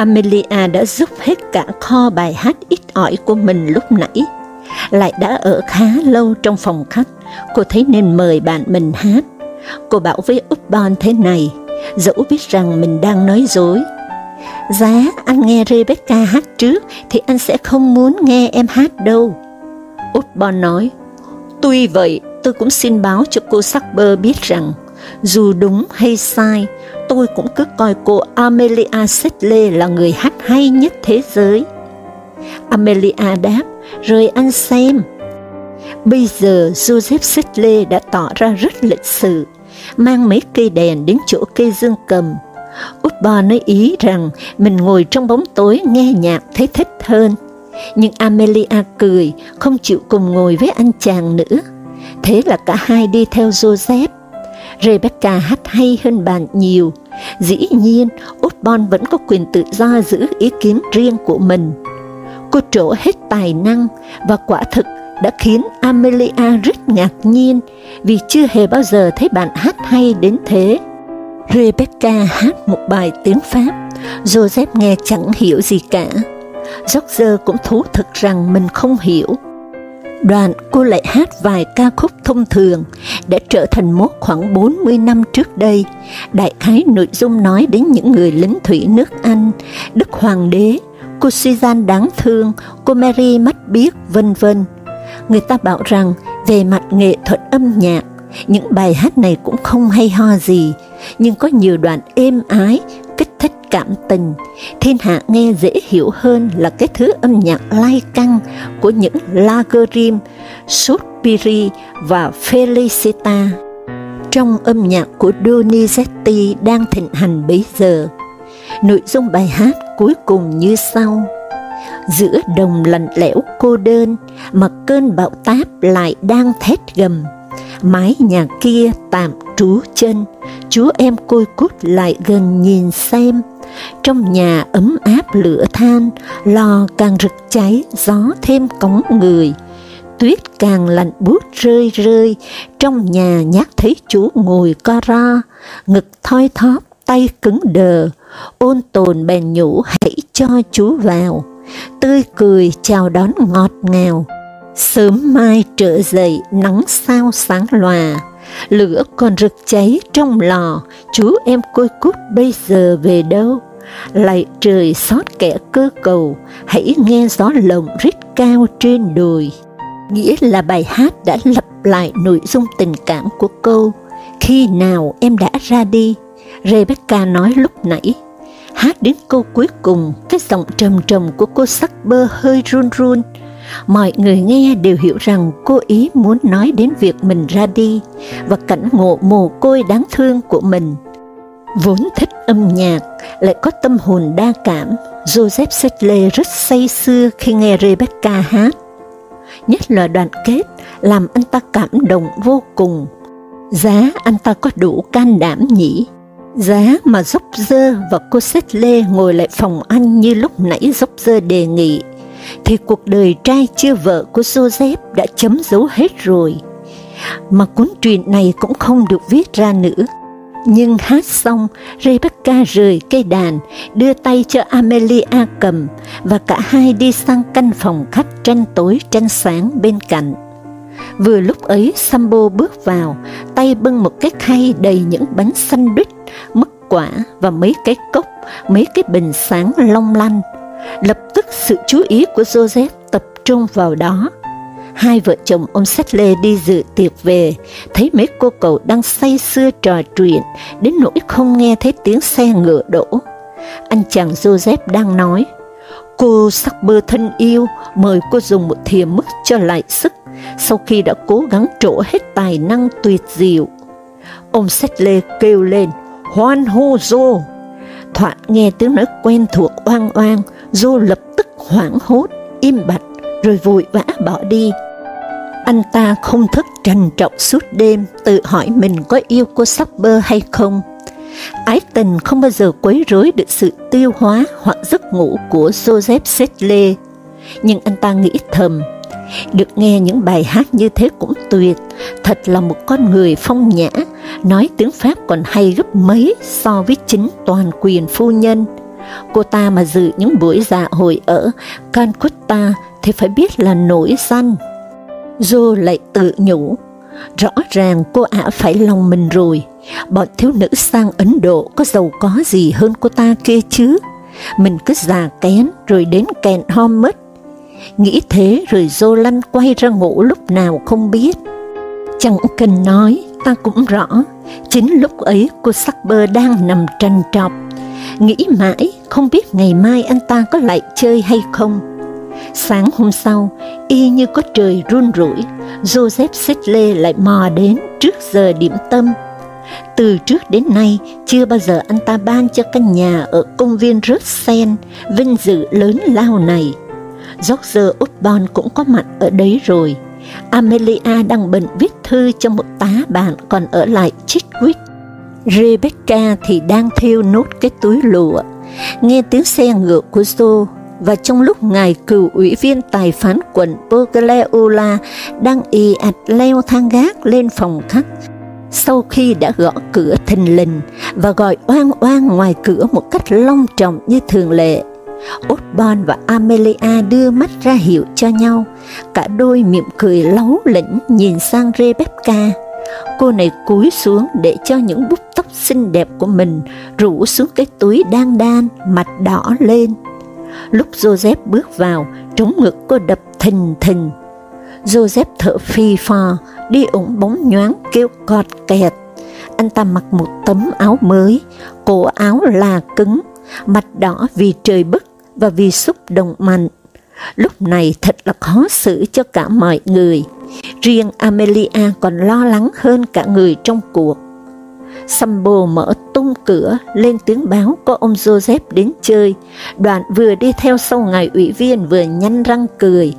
Amelia đã giúp hết cả kho bài hát ít ỏi của mình lúc nãy. Lại đã ở khá lâu trong phòng khách, cô thấy nên mời bạn mình hát. Cô bảo với Upton thế này, dẫu biết rằng mình đang nói dối. Giá anh nghe Rebecca hát trước thì anh sẽ không muốn nghe em hát đâu. Upton nói, tuy vậy tôi cũng xin báo cho cô Sackber biết rằng dù đúng hay sai, tôi cũng cứ coi cô Amelia Sedley là người hát hay nhất thế giới. Amelia đáp, rồi anh xem. Bây giờ Joseph Sedley đã tỏ ra rất lịch sự, mang mấy cây đèn đến chỗ cây dương cầm. Út bò nói ý rằng mình ngồi trong bóng tối nghe nhạc thấy thích hơn. Nhưng Amelia cười, không chịu cùng ngồi với anh chàng nữa. Thế là cả hai đi theo Joseph. Rebecca hát hay hơn bạn nhiều. Dĩ nhiên, Osborne vẫn có quyền tự do giữ ý kiến riêng của mình. Cô trổ hết tài năng và quả thực đã khiến Amelia rất ngạc nhiên vì chưa hề bao giờ thấy bạn hát hay đến thế. Rebecca hát một bài tiếng Pháp, Joseph nghe chẳng hiểu gì cả. George cũng thú thực rằng mình không hiểu, Đoạn cô lại hát vài ca khúc thông thường đã trở thành mốt khoảng 40 năm trước đây. Đại khái nội dung nói đến những người lính thủy nước Anh, Đức Hoàng đế, cô Suzanne đáng thương, cô Mary mắt biếc, vân vân. Người ta bảo rằng về mặt nghệ thuật âm nhạc, những bài hát này cũng không hay ho gì, nhưng có nhiều đoạn êm ái, kích thích cảm tình. Thiên hạ nghe dễ hiểu hơn là cái thứ âm nhạc lai căng của những Lagerim, Suspiri và Felicita. Trong âm nhạc của Donizetti đang thịnh hành bấy giờ, nội dung bài hát cuối cùng như sau giữa đồng lạnh lẽo cô đơn mà cơn bão táp lại đang thét gầm. Mái nhà kia tạm trú chân, chúa em côi cút lại gần nhìn xem. Trong nhà ấm áp lửa than, lò càng rực cháy, gió thêm cống người. Tuyết càng lạnh buốt rơi rơi, trong nhà nhát thấy chú ngồi co ro, ngực thoi thóp, tay cứng đờ, ôn tồn bèn nhủ hãy cho chú vào tươi cười chào đón ngọt ngào. Sớm mai trở dậy nắng sao sáng lòa, lửa còn rực cháy trong lò, chú em côi cút bây giờ về đâu? Lại trời xót kẻ cơ cầu, hãy nghe gió lồng rít cao trên đồi. Nghĩa là bài hát đã lặp lại nội dung tình cảm của câu Khi nào em đã ra đi, Rebecca nói lúc nãy Hát đến câu cuối cùng, cái giọng trầm trầm của cô sắc bơ hơi run run. Mọi người nghe đều hiểu rằng cô ý muốn nói đến việc mình ra đi và cảnh ngộ mồ côi đáng thương của mình. Vốn thích âm nhạc, lại có tâm hồn đa cảm, Joseph Sedley rất say sưa khi nghe Rebecca hát. Nhất là đoạn kết, làm anh ta cảm động vô cùng. Giá anh ta có đủ can đảm nhỉ? Giá mà dốc dơ và cô Xét Lê ngồi lại phòng anh như lúc nãy dốc dơ đề nghị, thì cuộc đời trai chưa vợ của Joseph đã chấm dấu hết rồi. Mà cuốn truyện này cũng không được viết ra nữa. Nhưng hát xong, Rebecca rời cây đàn, đưa tay cho Amelia cầm, và cả hai đi sang căn phòng khách tranh tối tranh sáng bên cạnh. Vừa lúc ấy Sambo bước vào, tay bưng một cái khay đầy những bánh sandwich, mứt quả và mấy cái cốc, mấy cái bình sáng long lanh. Lập tức sự chú ý của Joseph tập trung vào đó. Hai vợ chồng ông Settle đi dự tiệc về, thấy mấy cô cậu đang say sưa trò chuyện, đến nỗi không nghe thấy tiếng xe ngựa đổ. Anh chàng Joseph đang nói, Cô sắc bơ thân yêu, mời cô dùng một thìa mức cho lại sức, sau khi đã cố gắng trổ hết tài năng tuyệt diệu. Ông Sách Lê kêu lên, hoan hô Dô. Thoạt nghe tiếng nói quen thuộc oang oang, Dô lập tức hoảng hốt, im bặt, rồi vội vã bỏ đi. Anh ta không thức trần trọng suốt đêm, tự hỏi mình có yêu cô Sapper hay không. Ái tình không bao giờ quấy rối được sự tiêu hóa hoặc giấc ngủ của Joseph Sedley, nhưng anh ta nghĩ thầm, được nghe những bài hát như thế cũng tuyệt, thật là một con người phong nhã, nói tiếng Pháp còn hay gấp mấy so với chính toàn quyền phu nhân. Cô ta mà dự những buổi dạ hội ở Calcutta thì phải biết là nổi danh. Joe lại tự nhủ, rõ ràng cô ả phải lòng mình rồi, bọn thiếu nữ sang Ấn Độ có giàu có gì hơn cô ta kia chứ, mình cứ già kén rồi đến kẹn hom mất, Nghĩ thế rồi dô lăn quay ra ngủ lúc nào không biết. Chẳng cần nói, ta cũng rõ, chính lúc ấy cô sắc bơ đang nằm trần trọc, nghĩ mãi không biết ngày mai anh ta có lại chơi hay không. Sáng hôm sau, y như có trời run rủi, Joseph Sidley lại mò đến trước giờ điểm tâm. Từ trước đến nay, chưa bao giờ anh ta ban cho căn nhà ở công viên Russell, vinh dự lớn lao này. George Upton cũng có mặt ở đấy rồi. Amelia đang bận viết thư cho một tá bạn còn ở lại Chitwick. Rebecca thì đang thêu nốt cái túi lụa. Nghe tiếng xe ngựa của Joe và trong lúc ngài cựu ủy viên tài phán quận Pogleola đang ì ạch leo thang gác lên phòng khách, sau khi đã gõ cửa thình lình và gọi oan oan ngoài cửa một cách long trọng như thường lệ, Osborne và Amelia đưa mắt ra hiệu cho nhau, cả đôi mỉm cười lấu lĩnh nhìn sang Rebecca. Cô này cúi xuống để cho những búp tóc xinh đẹp của mình rủ xuống cái túi đan đan, mặt đỏ lên. Lúc Joseph bước vào, trống ngực cô đập thình thình. Joseph thở phi phò, đi ủng bóng nhoáng kêu cọt kẹt. Anh ta mặc một tấm áo mới, cổ áo là cứng, mặt đỏ vì trời bức và vì xúc động mạnh. Lúc này thật là khó xử cho cả mọi người. Riêng Amelia còn lo lắng hơn cả người trong cuộc. Sambo mở tung cửa lên tiếng báo có ông Joseph đến chơi, đoạn vừa đi theo sau ngài ủy viên vừa nhăn răng cười,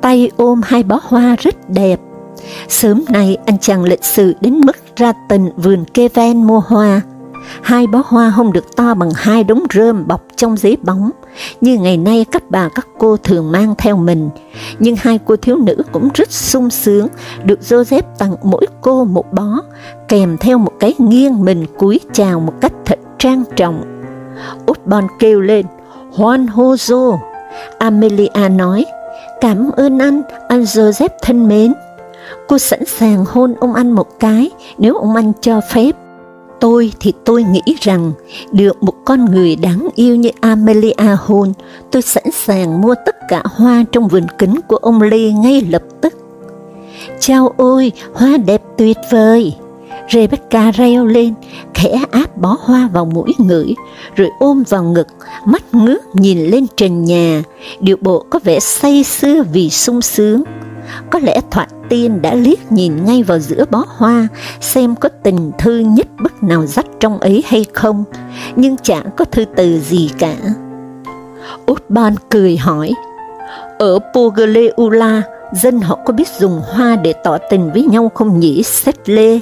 tay ôm hai bó hoa rất đẹp. Sớm nay anh chàng lịch sự đến mức ra tận vườn kê ven mua hoa, hai bó hoa không được to bằng hai đống rơm bọc trong giấy bóng, như ngày nay các bà các cô thường mang theo mình, nhưng hai cô thiếu nữ cũng rất sung sướng, được Joseph tặng mỗi cô một bó, kèm theo một cái nghiêng mình cúi chào một cách thật trang trọng. Osborne kêu lên, hoan hô Joe. Amelia nói, cảm ơn anh, anh Joseph thân mến. Cô sẵn sàng hôn ông anh một cái nếu ông anh cho phép. Tôi thì tôi nghĩ rằng được một con người đáng yêu như Amelia hôn, tôi sẵn sàng mua tất cả hoa trong vườn kính của ông Lê ngay lập tức. Chao ôi, hoa đẹp tuyệt vời! Rebecca reo lên, khẽ áp bó hoa vào mũi ngửi, rồi ôm vào ngực, mắt ngước nhìn lên trần nhà, điệu bộ có vẻ say sưa vì sung sướng. Có lẽ thoạt Tiên đã liếc nhìn ngay vào giữa bó hoa, xem có tình thư nhất bức nào dắt trong ấy hay không, nhưng chẳng có thư từ gì cả. Utban cười hỏi, ở Pogleula, dân họ có biết dùng hoa để tỏ tình với nhau không nhỉ, Xét Lê?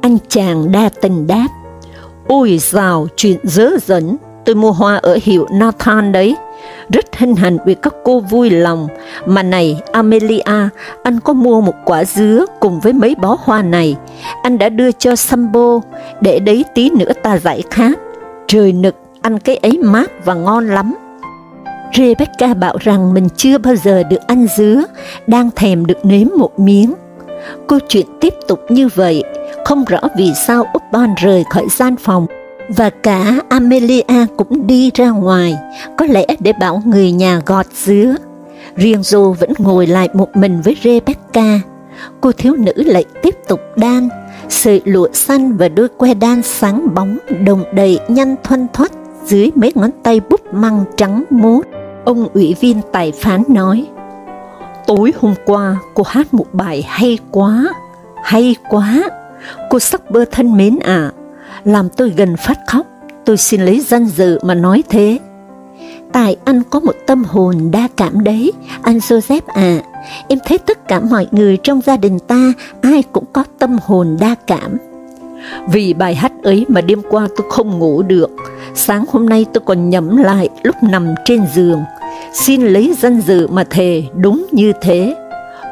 Anh chàng đa tình đáp, Ôi dào, chuyện dớ dẫn, tôi mua hoa ở hiệu Nathan đấy, rất hân hạnh vì các cô vui lòng, mà này Amelia, anh có mua một quả dứa cùng với mấy bó hoa này, anh đã đưa cho Sambo, để đấy tí nữa ta giải khát. Trời nực, ăn cái ấy mát và ngon lắm. Rebecca bảo rằng mình chưa bao giờ được ăn dứa, đang thèm được nếm một miếng. Câu chuyện tiếp tục như vậy, không rõ vì sao Upton rời khỏi gian phòng và cả Amelia cũng đi ra ngoài, có lẽ để bảo người nhà gọt dứa. Riêng Joe vẫn ngồi lại một mình với Rebecca. Cô thiếu nữ lại tiếp tục đan, sợi lụa xanh và đôi que đan sáng bóng đồng đầy nhanh thoăn thoắt dưới mấy ngón tay búp măng trắng mốt. Ông ủy viên tài phán nói, Tối hôm qua cô hát một bài hay quá, hay quá. Cô sắc bơ thân mến à, làm tôi gần phát khóc, tôi xin lấy danh dự mà nói thế. Tại anh có một tâm hồn đa cảm đấy, anh Joseph à, em thấy tất cả mọi người trong gia đình ta, ai cũng có tâm hồn đa cảm. Vì bài hát ấy mà đêm qua tôi không ngủ được, sáng hôm nay tôi còn nhẩm lại lúc nằm trên giường, xin lấy danh dự mà thề đúng như thế.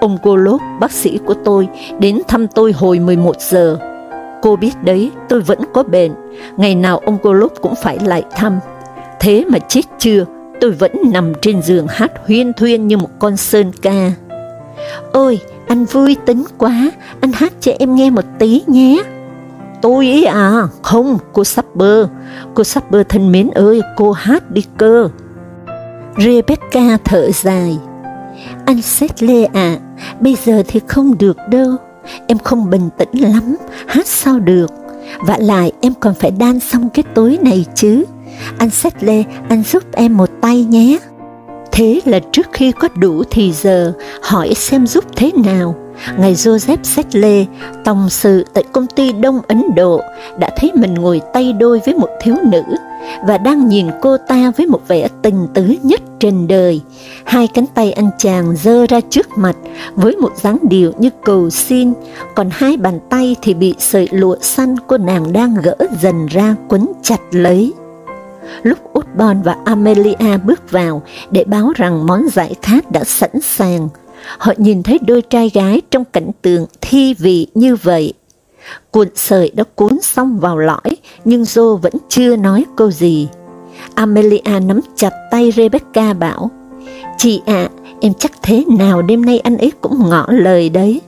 Ông cô lốt bác sĩ của tôi, đến thăm tôi hồi 11 giờ, Cô biết đấy, tôi vẫn có bệnh, ngày nào ông cô lúc cũng phải lại thăm. Thế mà chết chưa, tôi vẫn nằm trên giường hát huyên thuyên như một con sơn ca. Ôi, anh vui tính quá, anh hát cho em nghe một tí nhé. Tôi ý à, không, cô sắp bơ. cô sắp bơ thân mến ơi, cô hát đi cơ. Rebecca thở dài. Anh xét lê à, bây giờ thì không được đâu em không bình tĩnh lắm, hát sao được. Và lại em còn phải đan xong cái túi này chứ. Anh Xét Lê, anh giúp em một tay nhé. Thế là trước khi có đủ thì giờ, hỏi xem giúp thế nào. Ngài Joseph Settle, tổng sự tại công ty Đông Ấn Độ, đã thấy mình ngồi tay đôi với một thiếu nữ, và đang nhìn cô ta với một vẻ tình tứ nhất trên đời. Hai cánh tay anh chàng dơ ra trước mặt với một dáng điệu như cầu xin, còn hai bàn tay thì bị sợi lụa xanh cô nàng đang gỡ dần ra quấn chặt lấy. Lúc Osborne và Amelia bước vào để báo rằng món giải khát đã sẵn sàng, họ nhìn thấy đôi trai gái trong cảnh tượng thi vị như vậy. Cuộn sợi đã cuốn xong vào lõi, nhưng Joe vẫn chưa nói câu gì. Amelia nắm chặt tay Rebecca bảo, Chị ạ, em chắc thế nào đêm nay anh ấy cũng ngỏ lời đấy.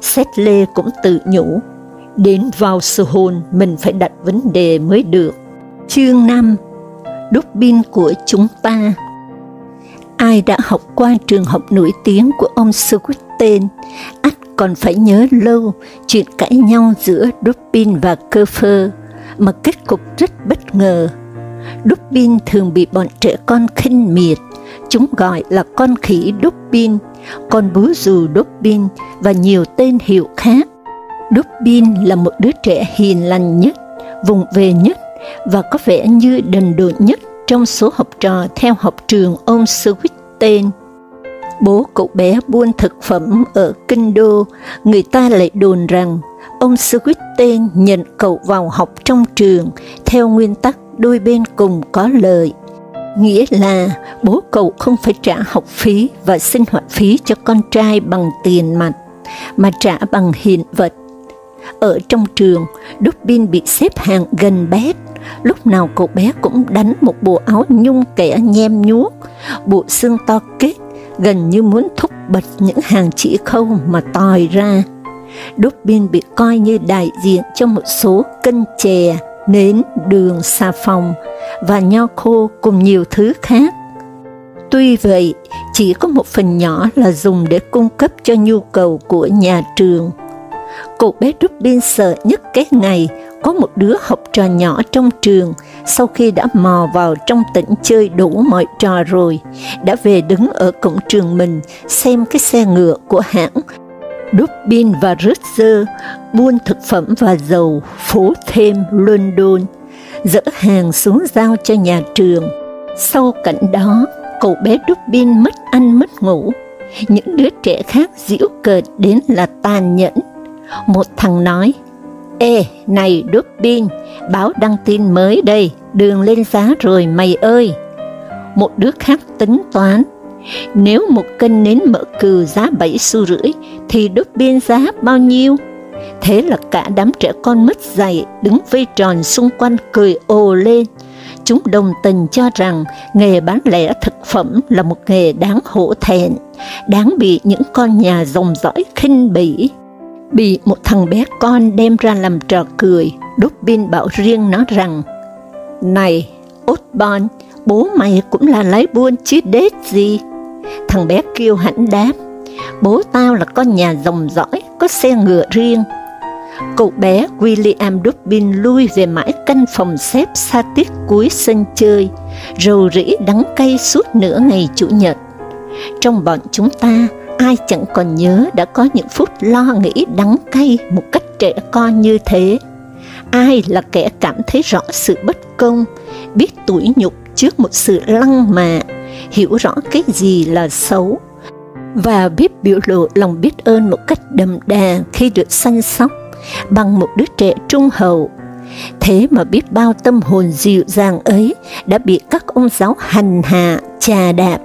Seth Lê cũng tự nhủ, đến vào sự hồn mình phải đặt vấn đề mới được. Chương 5 Đúc pin của chúng ta Ai đã học qua trường học nổi tiếng của ông Swift tên, ắt còn phải nhớ lâu chuyện cãi nhau giữa Dupin và Cơ Phơ, mà kết cục rất bất ngờ. Dupin thường bị bọn trẻ con khinh miệt, chúng gọi là con khỉ Dupin, con bú dù Dupin và nhiều tên hiệu khác. Dupin là một đứa trẻ hiền lành nhất, vùng về nhất và có vẻ như đần độn nhất trong số học trò theo học trường ông Swift tên. Bố cậu bé buôn thực phẩm ở Kinh Đô, người ta lại đồn rằng ông Swift tên nhận cậu vào học trong trường theo nguyên tắc đôi bên cùng có lợi. Nghĩa là bố cậu không phải trả học phí và sinh hoạt phí cho con trai bằng tiền mặt, mà trả bằng hiện vật. Ở trong trường, Dubin bị xếp hàng gần bét, lúc nào cậu bé cũng đánh một bộ áo nhung kẻ nhem nhuốc, bộ xương to kết, gần như muốn thúc bật những hàng chỉ khâu mà tòi ra. Dubin bị coi như đại diện cho một số cân chè, nến, đường, xà phòng và nho khô cùng nhiều thứ khác. Tuy vậy, chỉ có một phần nhỏ là dùng để cung cấp cho nhu cầu của nhà trường. Cô bé Rubin sợ nhất cái ngày có một đứa học trò nhỏ trong trường, sau khi đã mò vào trong tỉnh chơi đủ mọi trò rồi, đã về đứng ở cổng trường mình xem cái xe ngựa của hãng Dubin và Rutger buôn thực phẩm và dầu phố thêm London, dỡ hàng xuống giao cho nhà trường. Sau cảnh đó, cậu bé Dubin mất ăn mất ngủ. Những đứa trẻ khác giễu cợt đến là tàn nhẫn. Một thằng nói, Ê, này Dubin, báo đăng tin mới đây, đường lên giá rồi mày ơi. Một đứa khác tính toán, nếu một cân nến mỡ cừu giá 7 xu rưỡi, thì đốt biên giá bao nhiêu? Thế là cả đám trẻ con mất dạy, đứng vây tròn xung quanh cười ồ lên. Chúng đồng tình cho rằng nghề bán lẻ thực phẩm là một nghề đáng hổ thẹn, đáng bị những con nhà dòng dõi khinh bỉ. Bị một thằng bé con đem ra làm trò cười, Đúc bảo riêng nó rằng, Này, Osborn, bố mày cũng là lái buôn chứ đết gì. Thằng bé kêu hãnh đáp, bố tao là con nhà dòng dõi, có xe ngựa riêng. Cậu bé William Dubin lui về mãi căn phòng xếp xa tiết cuối sân chơi, rầu rĩ đắng cay suốt nửa ngày Chủ nhật. Trong bọn chúng ta, ai chẳng còn nhớ đã có những phút lo nghĩ đắng cay một cách trẻ con như thế. Ai là kẻ cảm thấy rõ sự bất công, biết tủi nhục trước một sự lăng mạ, hiểu rõ cái gì là xấu, và biết biểu lộ lòng biết ơn một cách đầm đà khi được săn sóc bằng một đứa trẻ trung hậu. Thế mà biết bao tâm hồn dịu dàng ấy đã bị các ông giáo hành hạ, trà đạp,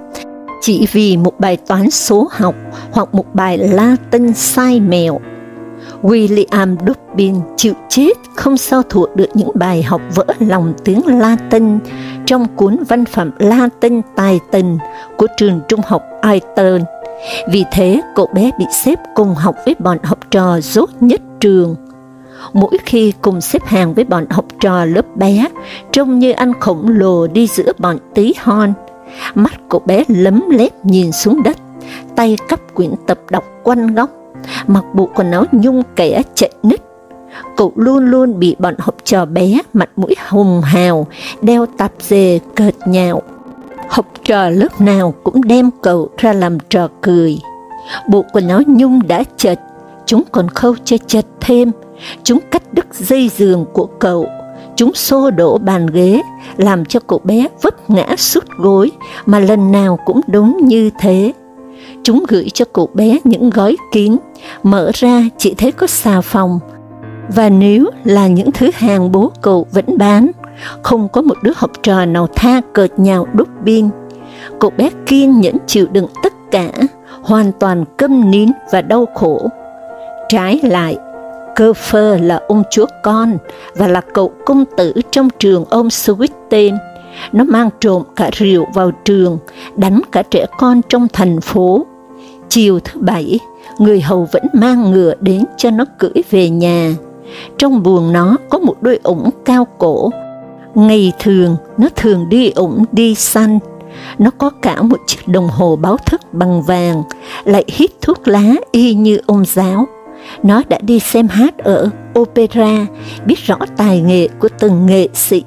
chỉ vì một bài toán số học hoặc một bài Latin sai mèo. William Dubin chịu chết không sao thuộc được những bài học vỡ lòng tiếng Latin trong cuốn văn phẩm Latin tài tình của trường trung học Aiton. Vì thế, cậu bé bị xếp cùng học với bọn học trò dốt nhất trường. Mỗi khi cùng xếp hàng với bọn học trò lớp bé, trông như anh khổng lồ đi giữa bọn tí hon. Mắt cậu bé lấm lép nhìn xuống đất, tay cắp quyển tập đọc quanh góc, mặc bộ quần áo nhung kẻ chạy nít. Cậu luôn luôn bị bọn học trò bé mặt mũi hùng hào, đeo tạp dề cợt nhạo. Học trò lớp nào cũng đem cậu ra làm trò cười. Bộ quần áo nhung đã chật, chúng còn khâu cho chật thêm, chúng cắt đứt dây giường của cậu, chúng xô đổ bàn ghế, làm cho cậu bé vấp ngã sút gối, mà lần nào cũng đúng như thế. Chúng gửi cho cậu bé những gói kín, mở ra chỉ thấy có xà phòng. Và nếu là những thứ hàng bố cậu vẫn bán, không có một đứa học trò nào tha cợt nhào đúc biên. Cậu bé kiên nhẫn chịu đựng tất cả, hoàn toàn câm nín và đau khổ. Trái lại, cơ phơ là ông chúa con và là cậu công tử trong trường ông Swift tên. Nó mang trộm cả rượu vào trường, đánh cả trẻ con trong thành phố. Chiều thứ bảy, người hầu vẫn mang ngựa đến cho nó cưỡi về nhà. Trong buồng nó có một đôi ủng cao cổ. Ngày thường, nó thường đi ủng đi săn. Nó có cả một chiếc đồng hồ báo thức bằng vàng, lại hít thuốc lá y như ông giáo. Nó đã đi xem hát ở opera, biết rõ tài nghệ của từng nghệ sĩ,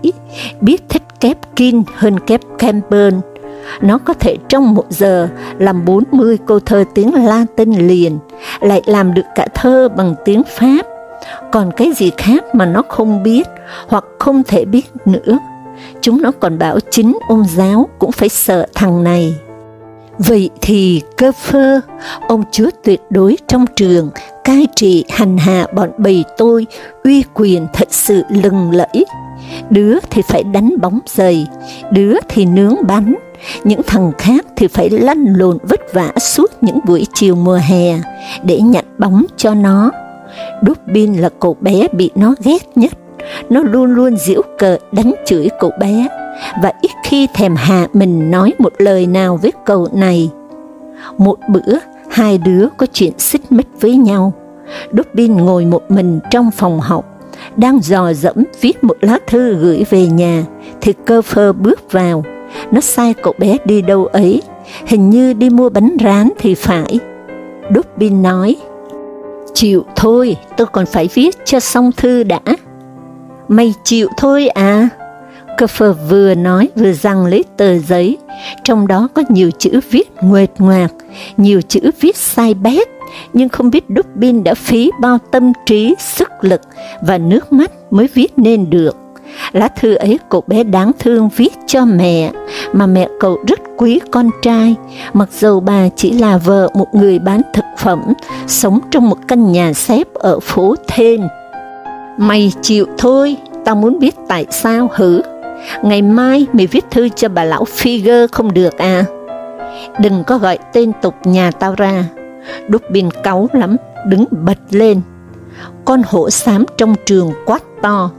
biết thích kép Kin hơn kép Campbell. Nó có thể trong một giờ làm 40 câu thơ tiếng Latin liền, lại làm được cả thơ bằng tiếng Pháp. Còn cái gì khác mà nó không biết, hoặc không thể biết nữa. Chúng nó còn bảo chính ông giáo cũng phải sợ thằng này. Vậy thì cơ phơ, ông chúa tuyệt đối trong trường, cai trị hành hạ bọn bầy tôi, uy quyền thật sự lừng lẫy. Đứa thì phải đánh bóng giày, đứa thì nướng bánh, những thằng khác thì phải lăn lộn vất vả suốt những buổi chiều mùa hè để nhặt bóng cho nó. Đúc pin là cậu bé bị nó ghét nhất, nó luôn luôn giễu cợt đánh chửi cậu bé, và ít khi thèm hạ mình nói một lời nào với cậu này. Một bữa, hai đứa có chuyện xích mích với nhau. Dubin ngồi một mình trong phòng học, đang dò dẫm viết một lá thư gửi về nhà, thì cơ phơ bước vào. Nó sai cậu bé đi đâu ấy, hình như đi mua bánh rán thì phải. Dubin nói, chịu thôi, tôi còn phải viết cho xong thư đã. Mày chịu thôi à? Cuffer vừa nói vừa giằng lấy tờ giấy, trong đó có nhiều chữ viết nguệt ngoạc, nhiều chữ viết sai bét, nhưng không biết Dubin đã phí bao tâm trí, sức lực và nước mắt mới viết nên được. Lá thư ấy cậu bé đáng thương viết cho mẹ, mà mẹ cậu rất quý con trai, mặc dầu bà chỉ là vợ một người bán thực phẩm, sống trong một căn nhà xếp ở phố Thên. Mày chịu thôi, tao muốn biết tại sao hử? Ngày mai mày viết thư cho bà lão Figure không được à? Đừng có gọi tên tục nhà tao ra. Đúc biên cáu lắm, đứng bật lên. Con hổ xám trong trường quát to.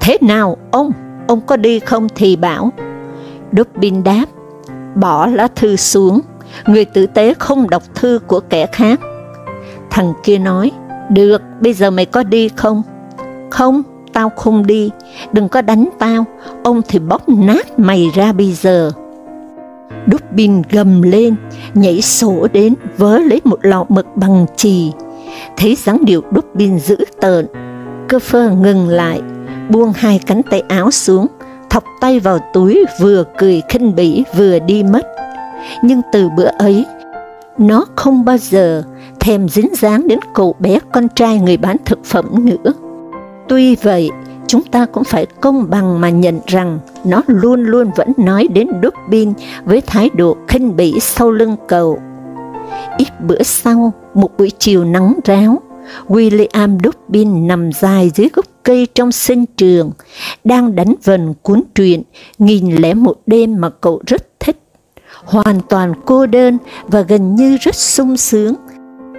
Thế nào ông, ông có đi không thì bảo. Đúc biên đáp, bỏ lá thư xuống, người tử tế không đọc thư của kẻ khác. Thằng kia nói, được, bây giờ mày có đi không? Không, tao không đi, đừng có đánh tao, ông thì bóp nát mày ra bây giờ. Đúc gầm lên, nhảy sổ đến, vớ lấy một lọ mực bằng chì. Thấy dáng điệu đúc bin dữ tợn, cơ phơ ngừng lại, buông hai cánh tay áo xuống, thọc tay vào túi vừa cười khinh bỉ vừa đi mất. Nhưng từ bữa ấy, nó không bao giờ thèm dính dáng đến cậu bé con trai người bán thực phẩm nữa. Tuy vậy, chúng ta cũng phải công bằng mà nhận rằng nó luôn luôn vẫn nói đến Dubin với thái độ khinh bỉ sau lưng cầu. Ít bữa sau, một buổi chiều nắng ráo, William Dubin nằm dài dưới gốc cây trong sân trường, đang đánh vần cuốn truyện nghìn lẻ một đêm mà cậu rất thích. Hoàn toàn cô đơn và gần như rất sung sướng,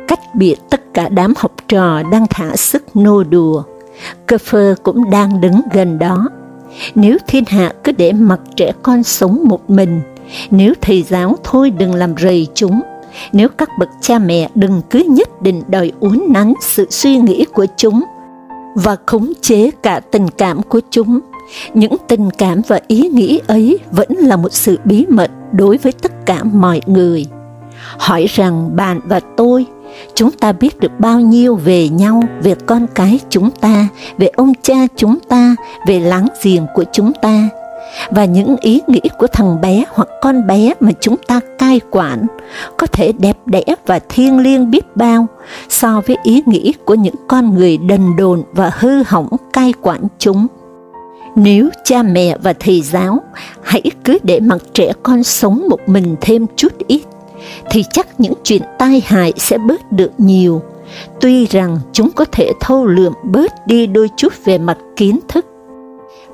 cách biệt tất cả đám học trò đang thả sức nô đùa. Cơ phơ cũng đang đứng gần đó. Nếu thiên hạ cứ để mặc trẻ con sống một mình, nếu thầy giáo thôi đừng làm rầy chúng, nếu các bậc cha mẹ đừng cứ nhất định đòi uốn nắn sự suy nghĩ của chúng, và khống chế cả tình cảm của chúng, những tình cảm và ý nghĩ ấy vẫn là một sự bí mật đối với tất cả mọi người. Hỏi rằng bạn và tôi chúng ta biết được bao nhiêu về nhau, về con cái chúng ta, về ông cha chúng ta, về láng giềng của chúng ta, và những ý nghĩ của thằng bé hoặc con bé mà chúng ta cai quản có thể đẹp đẽ và thiêng liêng biết bao so với ý nghĩ của những con người đần đồn và hư hỏng cai quản chúng. Nếu cha mẹ và thầy giáo hãy cứ để mặc trẻ con sống một mình thêm chút ít, thì chắc những chuyện tai hại sẽ bớt được nhiều, tuy rằng chúng có thể thâu lượm bớt đi đôi chút về mặt kiến thức.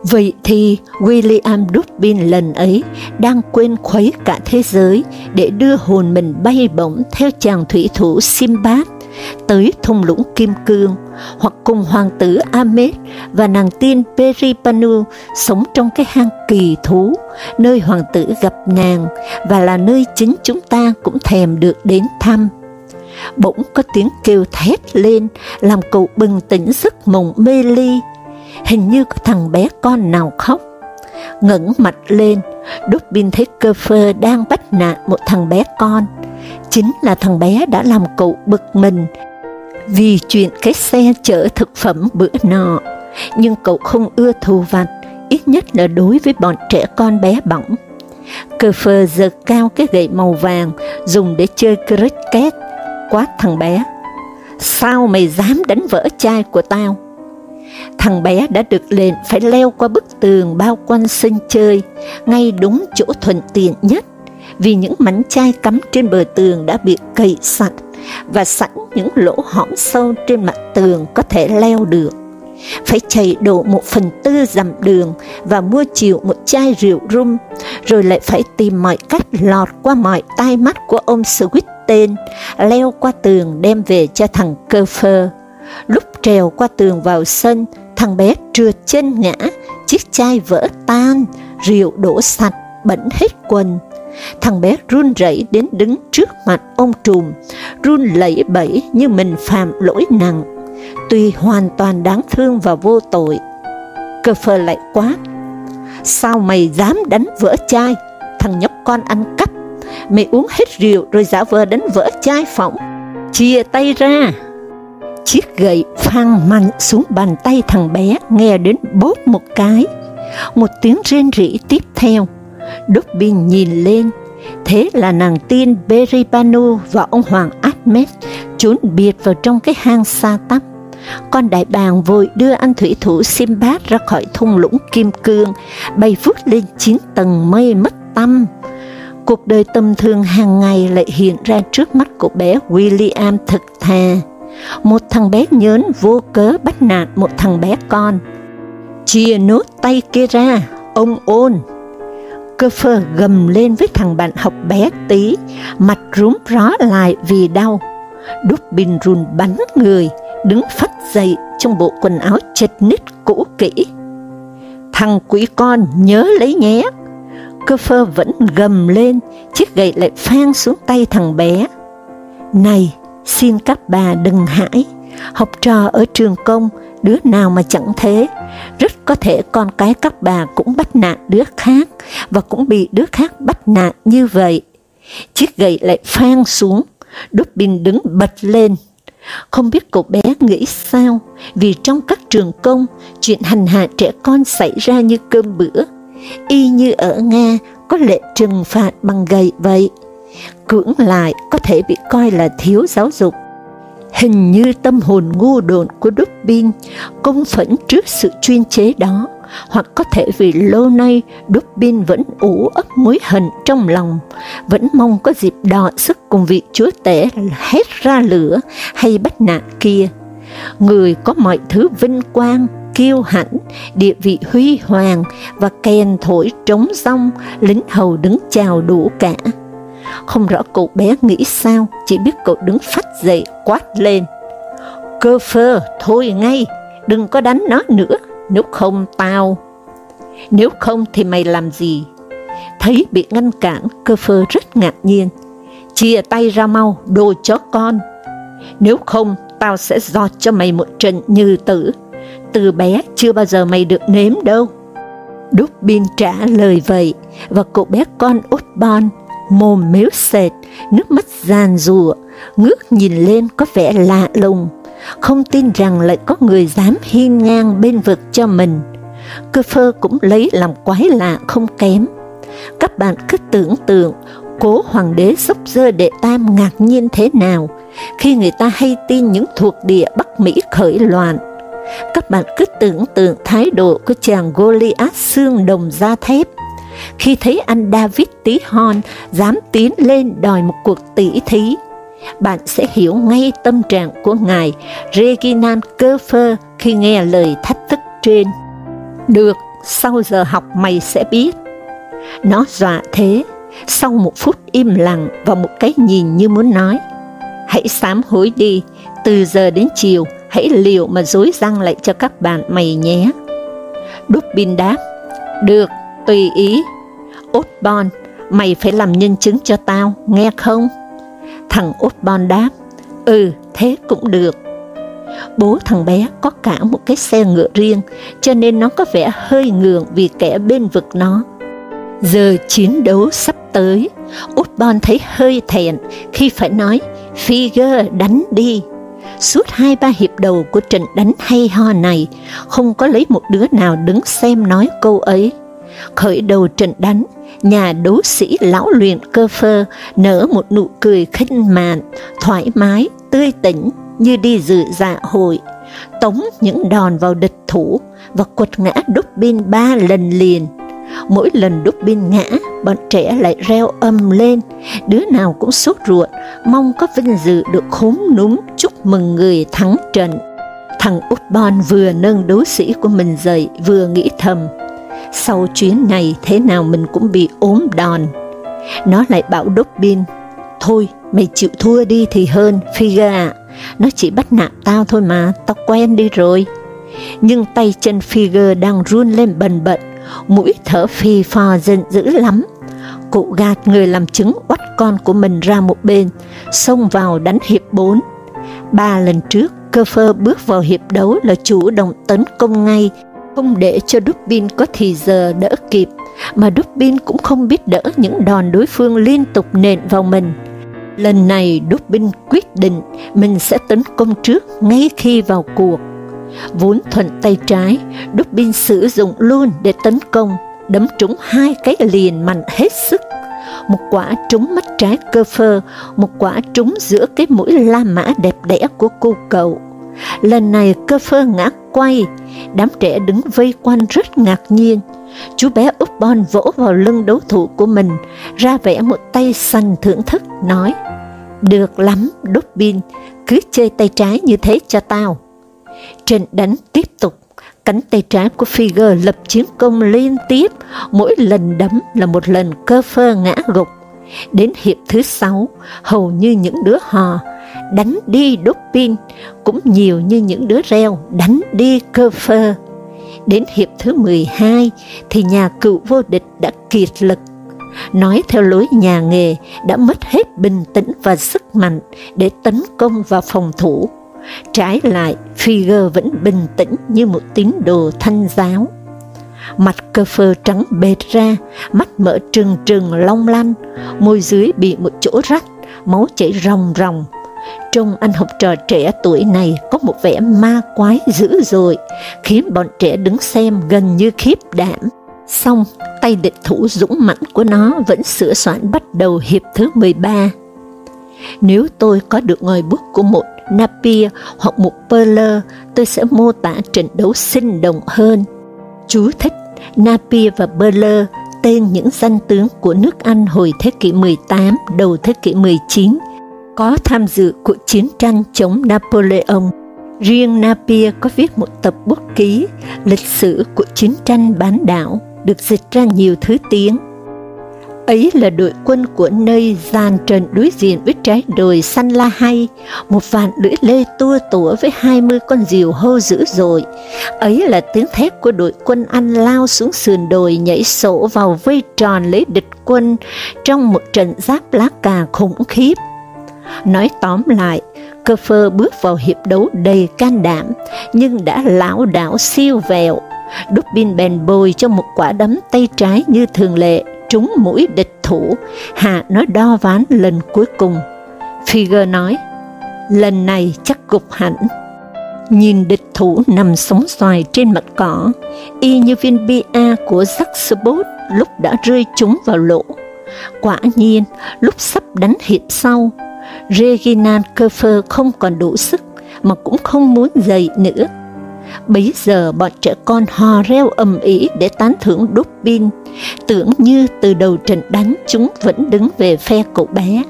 Vậy thì William Dubin lần ấy đang quên khuấy cả thế giới để đưa hồn mình bay bổng theo chàng thủy thủ Simbad tới thung lũng Kim Cương, hoặc cùng hoàng tử Ahmed và nàng tiên Peripanu sống trong cái hang kỳ thú, nơi hoàng tử gặp nàng và là nơi chính chúng ta cũng thèm được đến thăm. Bỗng có tiếng kêu thét lên, làm cậu bừng tỉnh giấc mộng mê ly. Hình như có thằng bé con nào khóc. ngẩng mặt lên, Dubin thấy cơ phơ đang bắt nạt một thằng bé con. Chính là thằng bé đã làm cậu bực mình vì chuyện cái xe chở thực phẩm bữa nọ. Nhưng cậu không ưa thù vặt, ít nhất là đối với bọn trẻ con bé bỏng. Cơ phơ giơ cao cái gậy màu vàng dùng để chơi cricket, quát thằng bé. Sao mày dám đánh vỡ chai của tao? Thằng bé đã được lệnh phải leo qua bức tường bao quanh sân chơi, ngay đúng chỗ thuận tiện nhất, vì những mảnh chai cắm trên bờ tường đã bị cậy sạch, và sẵn những lỗ hõm sâu trên mặt tường có thể leo được. Phải chạy độ một phần tư dặm đường và mua chịu một chai rượu rum, rồi lại phải tìm mọi cách lọt qua mọi tai mắt của ông Swift tên, leo qua tường đem về cho thằng cơ phơ. Lúc trèo qua tường vào sân, thằng bé trượt chân ngã, chiếc chai vỡ tan, rượu đổ sạch, bẩn hết quần. Thằng bé run rẩy đến đứng trước mặt ông trùm, run lẩy bẩy như mình phạm lỗi nặng, tuy hoàn toàn đáng thương và vô tội. Cơ phơ lại quát, sao mày dám đánh vỡ chai, thằng nhóc con ăn cắp, mày uống hết rượu rồi giả vờ đánh vỡ chai phỏng, chia tay ra. Chiếc gậy phang mạnh xuống bàn tay thằng bé nghe đến bốp một cái. Một tiếng rên rỉ tiếp theo. Dubin nhìn lên, thế là nàng tiên Beribanu và ông Hoàng Ahmed trốn biệt vào trong cái hang xa tắp. Con đại bàng vội đưa anh thủy thủ Simbad ra khỏi thung lũng kim cương, bay vút lên chín tầng mây mất tâm. Cuộc đời tầm thường hàng ngày lại hiện ra trước mắt của bé William thật thà một thằng bé nhớn vô cớ bắt nạt một thằng bé con. Chia nốt tay kia ra, ông ôn. Cơ phơ gầm lên với thằng bạn học bé tí, mặt rúm ró lại vì đau. Đúc bình run bắn người, đứng phát dậy trong bộ quần áo chật nít cũ kỹ. Thằng quỷ con nhớ lấy nhé. Cơ phơ vẫn gầm lên, chiếc gậy lại phang xuống tay thằng bé. Này, Xin các bà đừng hãi, học trò ở trường công, đứa nào mà chẳng thế, rất có thể con cái các bà cũng bắt nạt đứa khác, và cũng bị đứa khác bắt nạt như vậy. Chiếc gậy lại phang xuống, Dubin đứng bật lên. Không biết cậu bé nghĩ sao, vì trong các trường công, chuyện hành hạ trẻ con xảy ra như cơm bữa, y như ở Nga có lệ trừng phạt bằng gậy vậy cưỡng lại có thể bị coi là thiếu giáo dục. Hình như tâm hồn ngu đồn của Dubin công phẫn trước sự chuyên chế đó, hoặc có thể vì lâu nay Dubin vẫn ủ ấp mối hận trong lòng, vẫn mong có dịp đọ sức cùng vị chúa tể hét ra lửa hay bắt nạt kia. Người có mọi thứ vinh quang, kiêu hãnh, địa vị huy hoàng và kèn thổi trống rong, lính hầu đứng chào đủ cả không rõ cậu bé nghĩ sao, chỉ biết cậu đứng phát dậy quát lên. Cơ phơ, thôi ngay, đừng có đánh nó nữa, nếu không tao. Nếu không thì mày làm gì? Thấy bị ngăn cản, cơ phơ rất ngạc nhiên. Chia tay ra mau, đồ chó con. Nếu không, tao sẽ giọt cho mày một trận như tử. Từ bé chưa bao giờ mày được nếm đâu. Đúc Bin trả lời vậy, và cậu bé con út bon mồm mếu sệt, nước mắt giàn rùa, ngước nhìn lên có vẻ lạ lùng, không tin rằng lại có người dám hiên ngang bên vực cho mình. Cơ phơ cũng lấy làm quái lạ không kém. Các bạn cứ tưởng tượng cố hoàng đế sốc dơ đệ tam ngạc nhiên thế nào khi người ta hay tin những thuộc địa Bắc Mỹ khởi loạn. Các bạn cứ tưởng tượng thái độ của chàng Goliath xương đồng da thép khi thấy anh David tí hon dám tiến lên đòi một cuộc tỷ thí. Bạn sẽ hiểu ngay tâm trạng của ngài Reginald Kerfer khi nghe lời thách thức trên. Được, sau giờ học mày sẽ biết. Nó dọa thế, sau một phút im lặng và một cái nhìn như muốn nói. Hãy sám hối đi, từ giờ đến chiều, hãy liều mà dối răng lại cho các bạn mày nhé. Đúc bin đáp, được, Tùy ý, Út Bon, mày phải làm nhân chứng cho tao, nghe không? Thằng Út Bon đáp, ừ, thế cũng được. Bố thằng bé có cả một cái xe ngựa riêng, cho nên nó có vẻ hơi ngượng vì kẻ bên vực nó. Giờ chiến đấu sắp tới, út bon thấy hơi thẹn khi phải nói Figure đánh đi. Suốt hai ba hiệp đầu của trận đánh hay ho này, không có lấy một đứa nào đứng xem nói câu ấy. Khởi đầu trận đánh, nhà đấu sĩ lão luyện cơ phơ nở một nụ cười khinh mạn, thoải mái, tươi tỉnh như đi dự dạ hội, tống những đòn vào địch thủ và quật ngã đúc bin ba lần liền. Mỗi lần đúc bin ngã, bọn trẻ lại reo âm lên, đứa nào cũng sốt ruột, mong có vinh dự được khốn núm chúc mừng người thắng trận. Thằng út bon vừa nâng đấu sĩ của mình dậy, vừa nghĩ thầm, sau chuyến này thế nào mình cũng bị ốm đòn. Nó lại bảo đốt pin. thôi mày chịu thua đi thì hơn, Figa ạ, nó chỉ bắt nạt tao thôi mà, tao quen đi rồi. Nhưng tay chân Figa đang run lên bần bật, mũi thở phì phò giận dữ lắm. Cụ gạt người làm chứng oắt con của mình ra một bên, xông vào đánh hiệp 4. Ba lần trước, cơ phơ bước vào hiệp đấu là chủ động tấn công ngay, không để cho Dubin có thì giờ đỡ kịp, mà Dubin cũng không biết đỡ những đòn đối phương liên tục nện vào mình. Lần này Dubin quyết định mình sẽ tấn công trước ngay khi vào cuộc. Vốn thuận tay trái, Dubin sử dụng luôn để tấn công, đấm trúng hai cái liền mạnh hết sức. Một quả trúng mắt trái cơ phơ, một quả trúng giữa cái mũi la mã đẹp đẽ của cô cậu. Lần này cơ phơ ngã quay, đám trẻ đứng vây quanh rất ngạc nhiên. Chú bé úp bon vỗ vào lưng đấu thủ của mình, ra vẽ một tay xanh thưởng thức, nói, Được lắm, đốt pin, cứ chơi tay trái như thế cho tao. Trận đánh tiếp tục, cánh tay trái của Figure lập chiến công liên tiếp, mỗi lần đấm là một lần cơ phơ ngã gục. Đến hiệp thứ sáu, hầu như những đứa hò đánh đi đốt pin, cũng nhiều như những đứa reo đánh đi cơ phơ. Đến hiệp thứ 12 thì nhà cựu vô địch đã kiệt lực. Nói theo lối nhà nghề đã mất hết bình tĩnh và sức mạnh để tấn công và phòng thủ. Trái lại, Figer vẫn bình tĩnh như một tín đồ thanh giáo. Mặt cơ phơ trắng bệt ra, mắt mở trừng trừng long lanh, môi dưới bị một chỗ rách, máu chảy ròng ròng, Trông anh học trò trẻ tuổi này có một vẻ ma quái dữ dội, khiến bọn trẻ đứng xem gần như khiếp đảm. Xong, tay địch thủ dũng mãnh của nó vẫn sửa soạn bắt đầu hiệp thứ 13. Nếu tôi có được ngòi bút của một Napier hoặc một Perler, tôi sẽ mô tả trận đấu sinh động hơn. Chú thích Napier và Perler tên những danh tướng của nước Anh hồi thế kỷ 18, đầu thế kỷ 19, có tham dự cuộc chiến tranh chống Napoleon. Riêng Napier có viết một tập bút ký lịch sử của chiến tranh bán đảo, được dịch ra nhiều thứ tiếng. Ấy là đội quân của nơi dàn trần đối diện với trái đồi San La Hay, một vạn lưỡi lê tua tủa với hai mươi con diều hô dữ dội. Ấy là tiếng thét của đội quân ăn lao xuống sườn đồi nhảy sổ vào vây tròn lấy địch quân trong một trận giáp lá cà khủng khiếp. Nói tóm lại, cơ phơ bước vào hiệp đấu đầy can đảm, nhưng đã lão đảo siêu vẹo. dubin bèn bồi cho một quả đấm tay trái như thường lệ, trúng mũi địch thủ, hạ nói đo ván lần cuối cùng. Figure nói, lần này chắc gục hẳn. Nhìn địch thủ nằm sóng xoài trên mặt cỏ, y như viên bia của Saxbot lúc đã rơi trúng vào lỗ. Quả nhiên, lúc sắp đánh hiệp sau, Reginald Kerfer không còn đủ sức, mà cũng không muốn dậy nữa. Bấy giờ bọn trẻ con hò reo ầm ĩ để tán thưởng Dubin, tưởng như từ đầu trận đánh chúng vẫn đứng về phe cậu bé,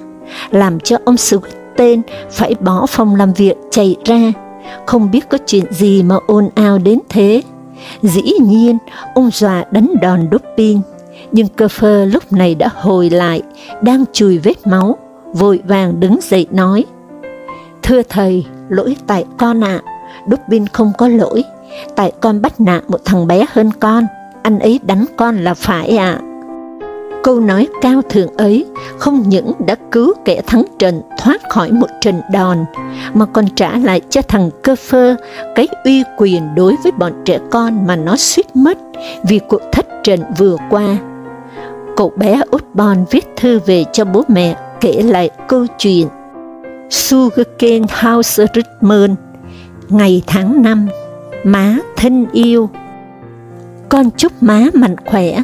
làm cho ông Swift tên phải bỏ phòng làm việc chạy ra, không biết có chuyện gì mà ồn ào đến thế. Dĩ nhiên, ông dọa đánh đòn Dubin, nhưng cơ phơ lúc này đã hồi lại, đang chùi vết máu, vội vàng đứng dậy nói, Thưa thầy, lỗi tại con ạ, à, Đúc Bin không có lỗi, tại con bắt nạt một thằng bé hơn con, anh ấy đánh con là phải ạ. À. Câu nói cao thượng ấy không những đã cứu kẻ thắng trận thoát khỏi một trận đòn, mà còn trả lại cho thằng cơ phơ cái uy quyền đối với bọn trẻ con mà nó suýt mất vì cuộc thất trận vừa qua. cậu bé Utbon viết thư về cho bố mẹ kể lại câu chuyện. Sugarcane House Richmond, ngày tháng năm, má thân yêu. Con chúc má mạnh khỏe,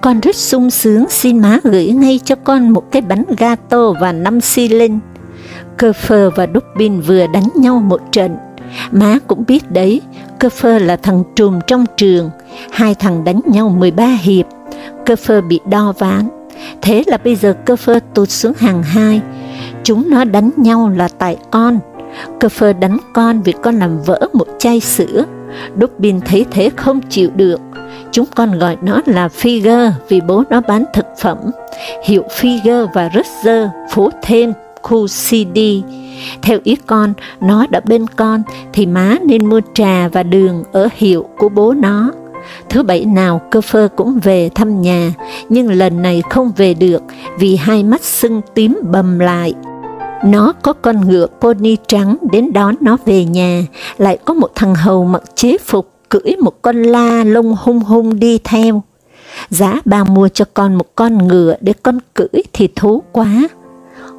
con rất sung sướng xin má gửi ngay cho con một cái bánh gato và năm xi linh. Cơ phơ và đúc Dubin vừa đánh nhau một trận, má cũng biết đấy, cơ phơ là thằng trùm trong trường, hai thằng đánh nhau 13 hiệp, cơ phơ bị đo ván, thế là bây giờ cơ phơ tụt xuống hàng hai, chúng nó đánh nhau là tại con, cơ phơ đánh con vì con làm vỡ một chai sữa, Dubin thấy thế không chịu được, chúng con gọi nó là Figure vì bố nó bán thực phẩm, hiệu Figure và Rutger, phố thêm khu CD. Theo ý con, nó đã bên con thì má nên mua trà và đường ở hiệu của bố nó. Thứ bảy nào cơ phơ cũng về thăm nhà, nhưng lần này không về được vì hai mắt sưng tím bầm lại. Nó có con ngựa pony trắng đến đón nó về nhà, lại có một thằng hầu mặc chế phục cưỡi một con la lông hung hung đi theo. Giá bà mua cho con một con ngựa để con cưỡi thì thú quá.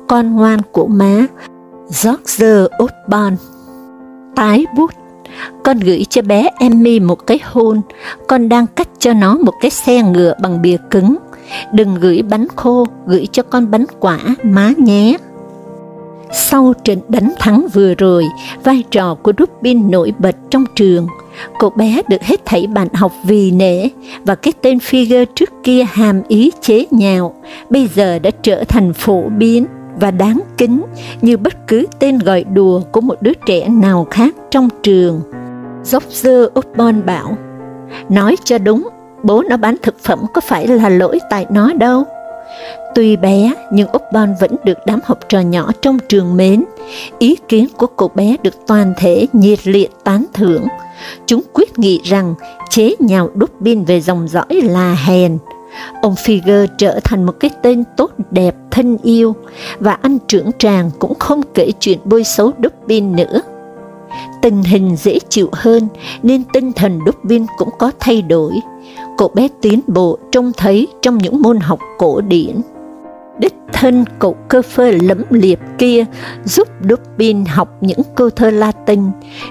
Con ngoan của má, George Osborne. Tái bút, con gửi cho bé Emmy một cái hôn, con đang cắt cho nó một cái xe ngựa bằng bìa cứng. Đừng gửi bánh khô, gửi cho con bánh quả, má nhé. Sau trận đánh thắng vừa rồi, vai trò của Rubin nổi bật trong trường. Cậu bé được hết thảy bạn học vì nể, và cái tên Figure trước kia hàm ý chế nhạo, bây giờ đã trở thành phổ biến và đáng kính như bất cứ tên gọi đùa của một đứa trẻ nào khác trong trường. George Upton bảo, nói cho đúng, bố nó bán thực phẩm có phải là lỗi tại nó đâu. Tuy bé, nhưng Upton vẫn được đám học trò nhỏ trong trường mến. Ý kiến của cô bé được toàn thể nhiệt liệt tán thưởng. Chúng quyết nghị rằng chế nhào đúc pin về dòng dõi là hèn, Ông Figure trở thành một cái tên tốt đẹp, thân yêu, và anh trưởng tràng cũng không kể chuyện bôi xấu Dubin nữa. Tình hình dễ chịu hơn, nên tinh thần Dubin cũng có thay đổi. Cậu bé tiến bộ trông thấy trong những môn học cổ điển. Đích thân cậu cơ phơ lẫm liệt kia giúp Dubin học những câu thơ Latin.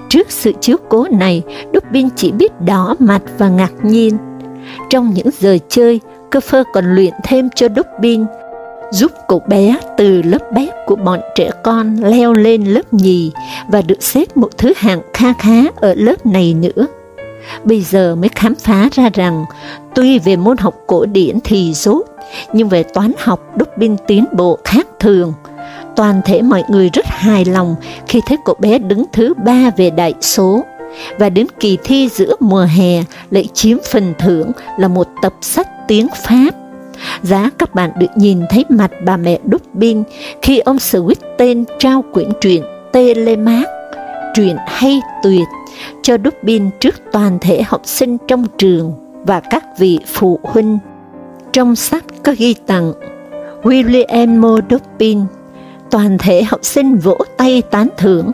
Trước sự chiếu cố này, Dubin chỉ biết đỏ mặt và ngạc nhiên. Trong những giờ chơi, Christopher còn luyện thêm cho Dubin, giúp cậu bé từ lớp bếp của bọn trẻ con leo lên lớp nhì và được xếp một thứ hạng kha khá ở lớp này nữa. Bây giờ mới khám phá ra rằng, tuy về môn học cổ điển thì rốt, nhưng về toán học Dubin tiến bộ khác thường. Toàn thể mọi người rất hài lòng khi thấy cậu bé đứng thứ ba về đại số và đến kỳ thi giữa mùa hè lại chiếm phần thưởng là một tập sách tiếng Pháp. Giá các bạn được nhìn thấy mặt bà mẹ Dubin khi ông Swift tên trao quyển truyện Telemark, truyện hay tuyệt, cho Dubin trước toàn thể học sinh trong trường và các vị phụ huynh. Trong sách có ghi tặng William Dubin, toàn thể học sinh vỗ tay tán thưởng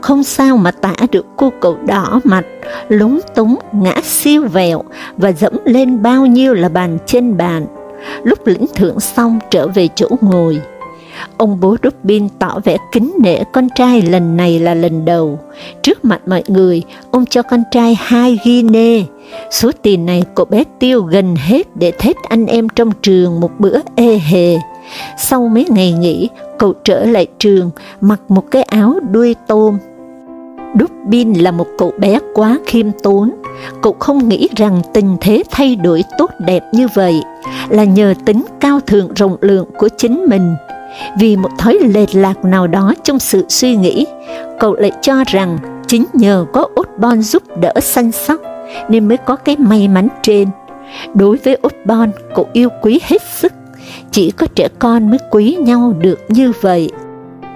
không sao mà tả được cô cậu đỏ mặt, lúng túng, ngã siêu vẹo và dẫm lên bao nhiêu là bàn trên bàn. Lúc lĩnh thưởng xong trở về chỗ ngồi, ông bố Rubin tỏ vẻ kính nể con trai lần này là lần đầu. Trước mặt mọi người, ông cho con trai hai guinea. Số tiền này cậu bé tiêu gần hết để thết anh em trong trường một bữa ê hề. Sau mấy ngày nghỉ, cậu trở lại trường, mặc một cái áo đuôi tôm. Dubin là một cậu bé quá khiêm tốn, cậu không nghĩ rằng tình thế thay đổi tốt đẹp như vậy là nhờ tính cao thượng rộng lượng của chính mình. Vì một thói lệch lạc nào đó trong sự suy nghĩ, cậu lại cho rằng chính nhờ có Osborne giúp đỡ săn sóc nên mới có cái may mắn trên. Đối với Osborne, cậu yêu quý hết sức chỉ có trẻ con mới quý nhau được như vậy.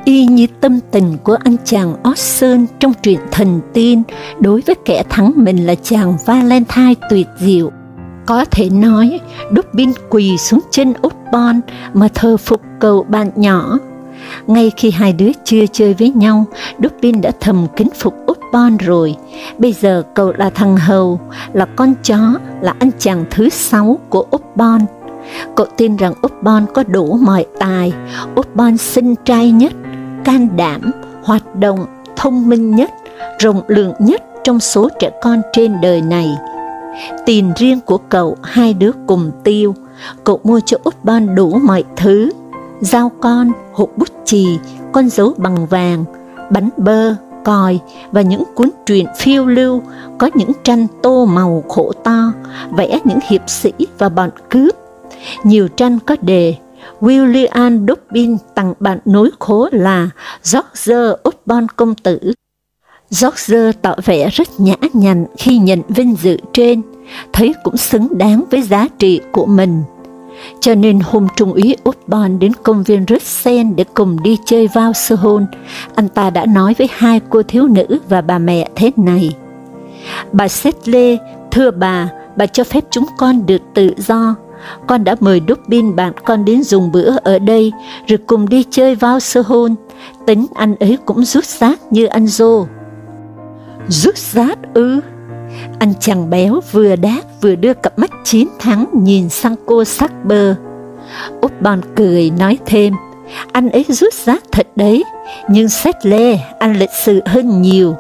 Y như tâm tình của anh chàng Austin trong truyện thần tiên đối với kẻ thắng mình là chàng Valentine tuyệt diệu. Có thể nói, Dubin quỳ xuống chân út bon mà thờ phục cậu bạn nhỏ. Ngay khi hai đứa chưa chơi với nhau, Dubin đã thầm kính phục út bon rồi. Bây giờ cậu là thằng hầu, là con chó, là anh chàng thứ sáu của út bon Cậu tin rằng Upton có đủ mọi tài, Upton xinh trai nhất, can đảm, hoạt động, thông minh nhất, rộng lượng nhất trong số trẻ con trên đời này. Tiền riêng của cậu hai đứa cùng tiêu, cậu mua cho Upton đủ mọi thứ, dao con, hộp bút chì, con dấu bằng vàng, bánh bơ, còi và những cuốn truyện phiêu lưu có những tranh tô màu khổ to, vẽ những hiệp sĩ và bọn cướp. Nhiều tranh có đề William Dobbin tặng bạn nối khố là George Upton công tử. George tỏ vẻ rất nhã nhặn khi nhận vinh dự trên, thấy cũng xứng đáng với giá trị của mình. Cho nên hôm Trung úy Upton đến công viên Russell để cùng đi chơi vào sơ hôn, anh ta đã nói với hai cô thiếu nữ và bà mẹ thế này. Bà Sedley, thưa bà, bà cho phép chúng con được tự do. Con đã mời Dubin bạn con đến dùng bữa ở đây, rồi cùng đi chơi vào sơ hôn. Tính anh ấy cũng rút rát như anh Dô. Rút rát ư? Anh chàng béo vừa đáp vừa đưa cặp mắt chín tháng nhìn sang cô sắc bơ. Út Bon cười nói thêm, anh ấy rút rác thật đấy, nhưng xét lê, anh lịch sự hơn nhiều.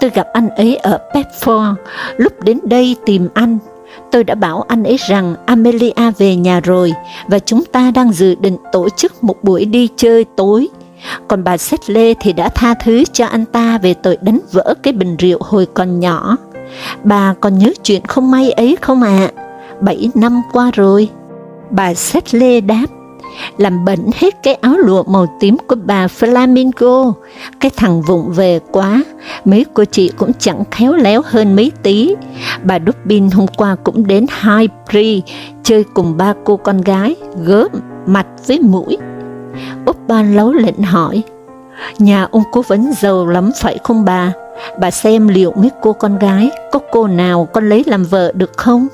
Tôi gặp anh ấy ở Pepford, lúc đến đây tìm anh. Tôi đã bảo anh ấy rằng Amelia về nhà rồi, và chúng ta đang dự định tổ chức một buổi đi chơi tối. Còn bà Xét Lê thì đã tha thứ cho anh ta về tội đánh vỡ cái bình rượu hồi còn nhỏ. Bà còn nhớ chuyện không may ấy không ạ? À? Bảy năm qua rồi. Bà xét lê đáp, làm bẩn hết cái áo lụa màu tím của bà Flamingo. Cái thằng vụng về quá, mấy cô chị cũng chẳng khéo léo hơn mấy tí. Bà Dubin hôm qua cũng đến High chơi cùng ba cô con gái, gớm, mặt với mũi. Úc ban lấu lệnh hỏi, nhà ông cố vấn giàu lắm phải không bà? Bà xem liệu mấy cô con gái có cô nào con lấy làm vợ được không?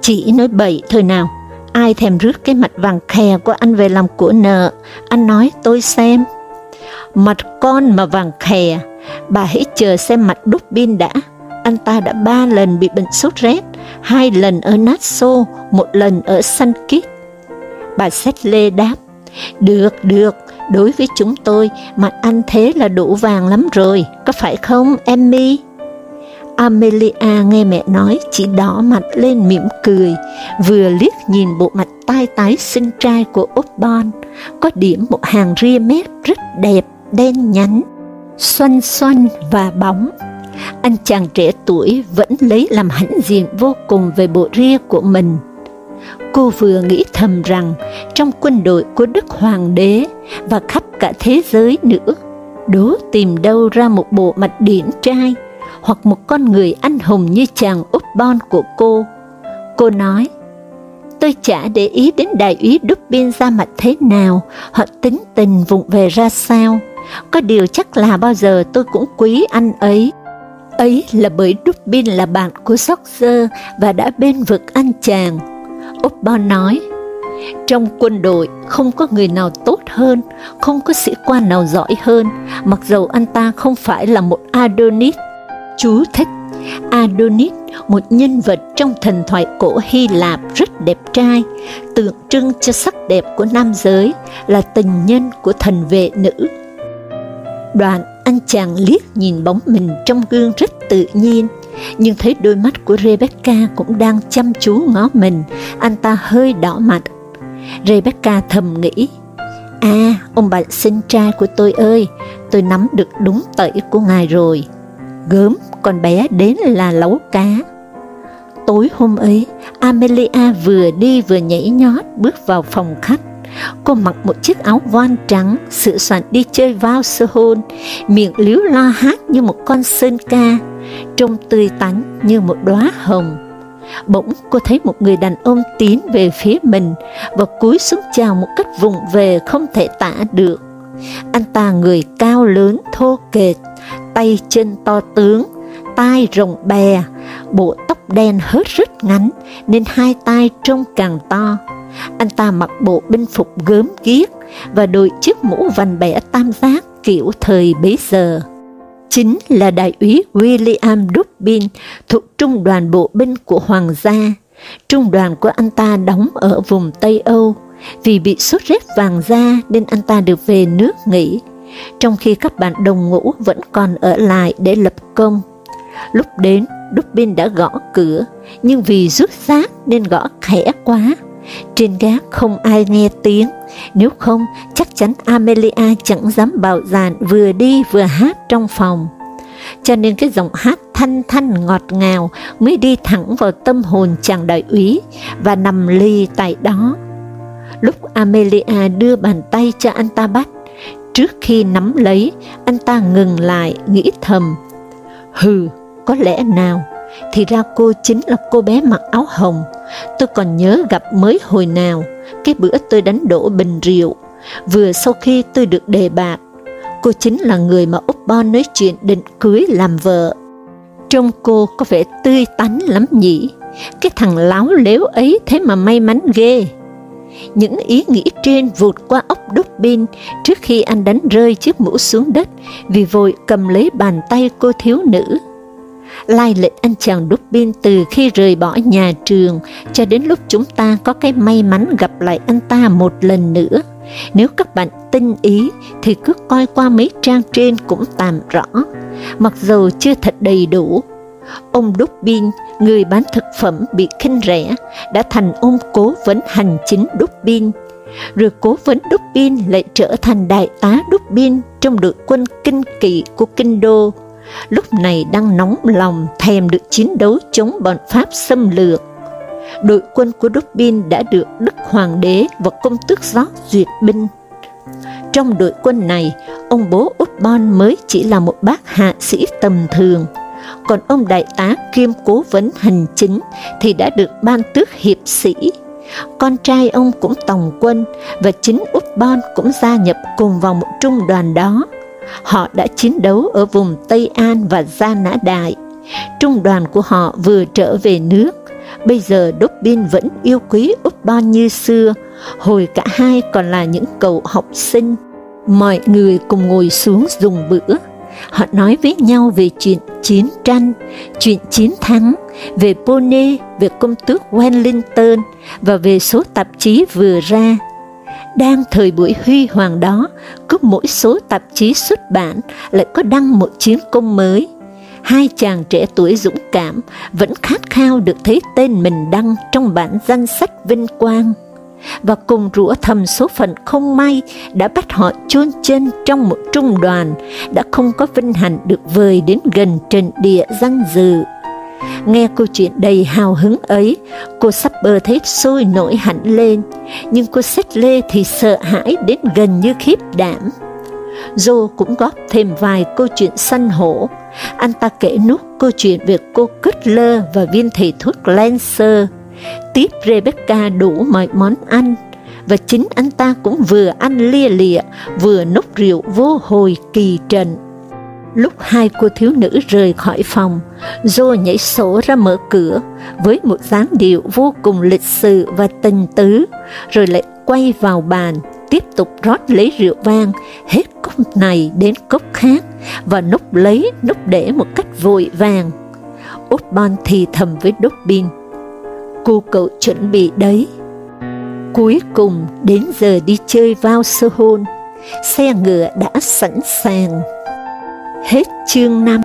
Chị nói bậy thôi nào, ai thèm rước cái mặt vàng khè của anh về làm của nợ, anh nói tôi xem. Mặt con mà vàng khè, bà hãy chờ xem mặt đúc bin đã. Anh ta đã ba lần bị bệnh sốt rét, hai lần ở Nassau, một lần ở San Kit. Bà Xét Lê đáp, được, được, Đối với chúng tôi, mặt anh thế là đủ vàng lắm rồi, có phải không, Emmy? Amelia nghe mẹ nói chỉ đỏ mặt lên mỉm cười, vừa liếc nhìn bộ mặt tai tái xinh trai của Osborne, có điểm một hàng ria mép rất đẹp, đen nhánh, xoăn xoăn và bóng. Anh chàng trẻ tuổi vẫn lấy làm hãnh diện vô cùng về bộ ria của mình. Cô vừa nghĩ thầm rằng trong quân đội của Đức Hoàng đế và khắp cả thế giới nữa, đố tìm đâu ra một bộ mặt điển trai hoặc một con người anh hùng như chàng út bon của cô. Cô nói, tôi chả để ý đến đại úy Dubin ra mặt thế nào, họ tính tình vụng về ra sao. Có điều chắc là bao giờ tôi cũng quý anh ấy. Ấy là bởi Dubin là bạn của George và đã bên vực anh chàng Osborne nói, trong quân đội không có người nào tốt hơn, không có sĩ quan nào giỏi hơn, mặc dầu anh ta không phải là một Adonis. Chú thích, Adonis, một nhân vật trong thần thoại cổ Hy Lạp rất đẹp trai, tượng trưng cho sắc đẹp của nam giới, là tình nhân của thần vệ nữ. Đoạn anh chàng liếc nhìn bóng mình trong gương rất tự nhiên, nhưng thấy đôi mắt của Rebecca cũng đang chăm chú ngó mình, anh ta hơi đỏ mặt. Rebecca thầm nghĩ, À, ông bạn sinh trai của tôi ơi, tôi nắm được đúng tẩy của ngài rồi. Gớm, con bé đến là lấu cá. Tối hôm ấy, Amelia vừa đi vừa nhảy nhót bước vào phòng khách. Cô mặc một chiếc áo voan trắng, sửa soạn đi chơi vào sơ hôn, miệng líu lo hát như một con sơn ca, trông tươi tắn như một đóa hồng. Bỗng cô thấy một người đàn ông tiến về phía mình và cúi xuống chào một cách vùng về không thể tả được. Anh ta người cao lớn thô kệch, tay chân to tướng, tai rồng bè, bộ tóc đen hớt rất ngắn nên hai tay trông càng to. Anh ta mặc bộ binh phục gớm ghiếc và đội chiếc mũ vành bẻ tam giác kiểu thời bấy giờ. Chính là đại úy William Dobbin thuộc trung đoàn bộ binh của Hoàng gia, Trung đoàn của anh ta đóng ở vùng Tây Âu, vì bị sốt rét vàng da nên anh ta được về nước nghỉ, trong khi các bạn đồng ngũ vẫn còn ở lại để lập công. Lúc đến, Dubin đã gõ cửa, nhưng vì rút rác nên gõ khẽ quá. Trên gác không ai nghe tiếng, nếu không chắc chắn Amelia chẳng dám bảo dàn vừa đi vừa hát trong phòng. Cho nên cái giọng hát thanh thanh ngọt ngào mới đi thẳng vào tâm hồn chàng đại úy và nằm ly tại đó. Lúc Amelia đưa bàn tay cho anh ta bắt, trước khi nắm lấy, anh ta ngừng lại, nghĩ thầm, hừ, có lẽ nào, thì ra cô chính là cô bé mặc áo hồng, tôi còn nhớ gặp mới hồi nào, cái bữa tôi đánh đổ bình rượu, vừa sau khi tôi được đề bạc, cô chính là người mà Úc Bon nói chuyện định cưới làm vợ. Trông cô có vẻ tươi tắn lắm nhỉ, cái thằng láo lếu ấy thế mà may mắn ghê. Những ý nghĩ trên vụt qua ốc đúc bin trước khi anh đánh rơi chiếc mũ xuống đất vì vội cầm lấy bàn tay cô thiếu nữ. Lai lịch anh chàng đúc bin từ khi rời bỏ nhà trường cho đến lúc chúng ta có cái may mắn gặp lại anh ta một lần nữa. Nếu các bạn tinh ý thì cứ coi qua mấy trang trên cũng tạm rõ, mặc dù chưa thật đầy đủ. Ông Dubin, người bán thực phẩm bị khinh rẻ, đã thành ông cố vấn hành chính Dubin. Rồi cố vấn Dubin lại trở thành đại tá Dubin trong đội quân kinh kỵ của kinh đô. Lúc này đang nóng lòng thèm được chiến đấu chống bọn Pháp xâm lược. Đội quân của Dubin đã được Đức Hoàng đế và công tước giáo duyệt binh. Trong đội quân này, ông bố Út Bon mới chỉ là một bác hạ sĩ tầm thường, còn ông đại tá kiêm cố vấn hành chính thì đã được ban tước hiệp sĩ. Con trai ông cũng tòng quân và chính Út Bon cũng gia nhập cùng vào một trung đoàn đó. Họ đã chiến đấu ở vùng Tây An và Gia Nã Đại. Trung đoàn của họ vừa trở về nước, bây giờ Dobbin vẫn yêu quý Út Bon như xưa, hồi cả hai còn là những cậu học sinh. Mọi người cùng ngồi xuống dùng bữa, Họ nói với nhau về chuyện chiến tranh, chuyện chiến thắng, về Pone, về công tước Wellington và về số tạp chí vừa ra. Đang thời buổi huy hoàng đó, cứ mỗi số tạp chí xuất bản lại có đăng một chiến công mới. Hai chàng trẻ tuổi dũng cảm vẫn khát khao được thấy tên mình đăng trong bản danh sách vinh quang và cùng rủa thầm số phận không may đã bắt họ chôn chân trong một trung đoàn, đã không có vinh hạnh được vời đến gần trận địa danh dự. Nghe câu chuyện đầy hào hứng ấy, cô sắp bơ thấy sôi nổi hẳn lên, nhưng cô xét lê thì sợ hãi đến gần như khiếp đảm. Joe cũng góp thêm vài câu chuyện săn hổ. Anh ta kể nút câu chuyện về cô Cutler và viên thầy thuốc Lancer, tiếp Rebecca đủ mọi món ăn, và chính anh ta cũng vừa ăn lia lịa, vừa nốc rượu vô hồi kỳ trần. Lúc hai cô thiếu nữ rời khỏi phòng, Joe nhảy sổ ra mở cửa với một dáng điệu vô cùng lịch sự và tình tứ, rồi lại quay vào bàn, tiếp tục rót lấy rượu vang, hết cốc này đến cốc khác, và nốc lấy, nốc để một cách vội vàng. Upton thì thầm với Dobbin, cô cậu chuẩn bị đấy. Cuối cùng đến giờ đi chơi vào sơ hôn, xe ngựa đã sẵn sàng. Hết chương 5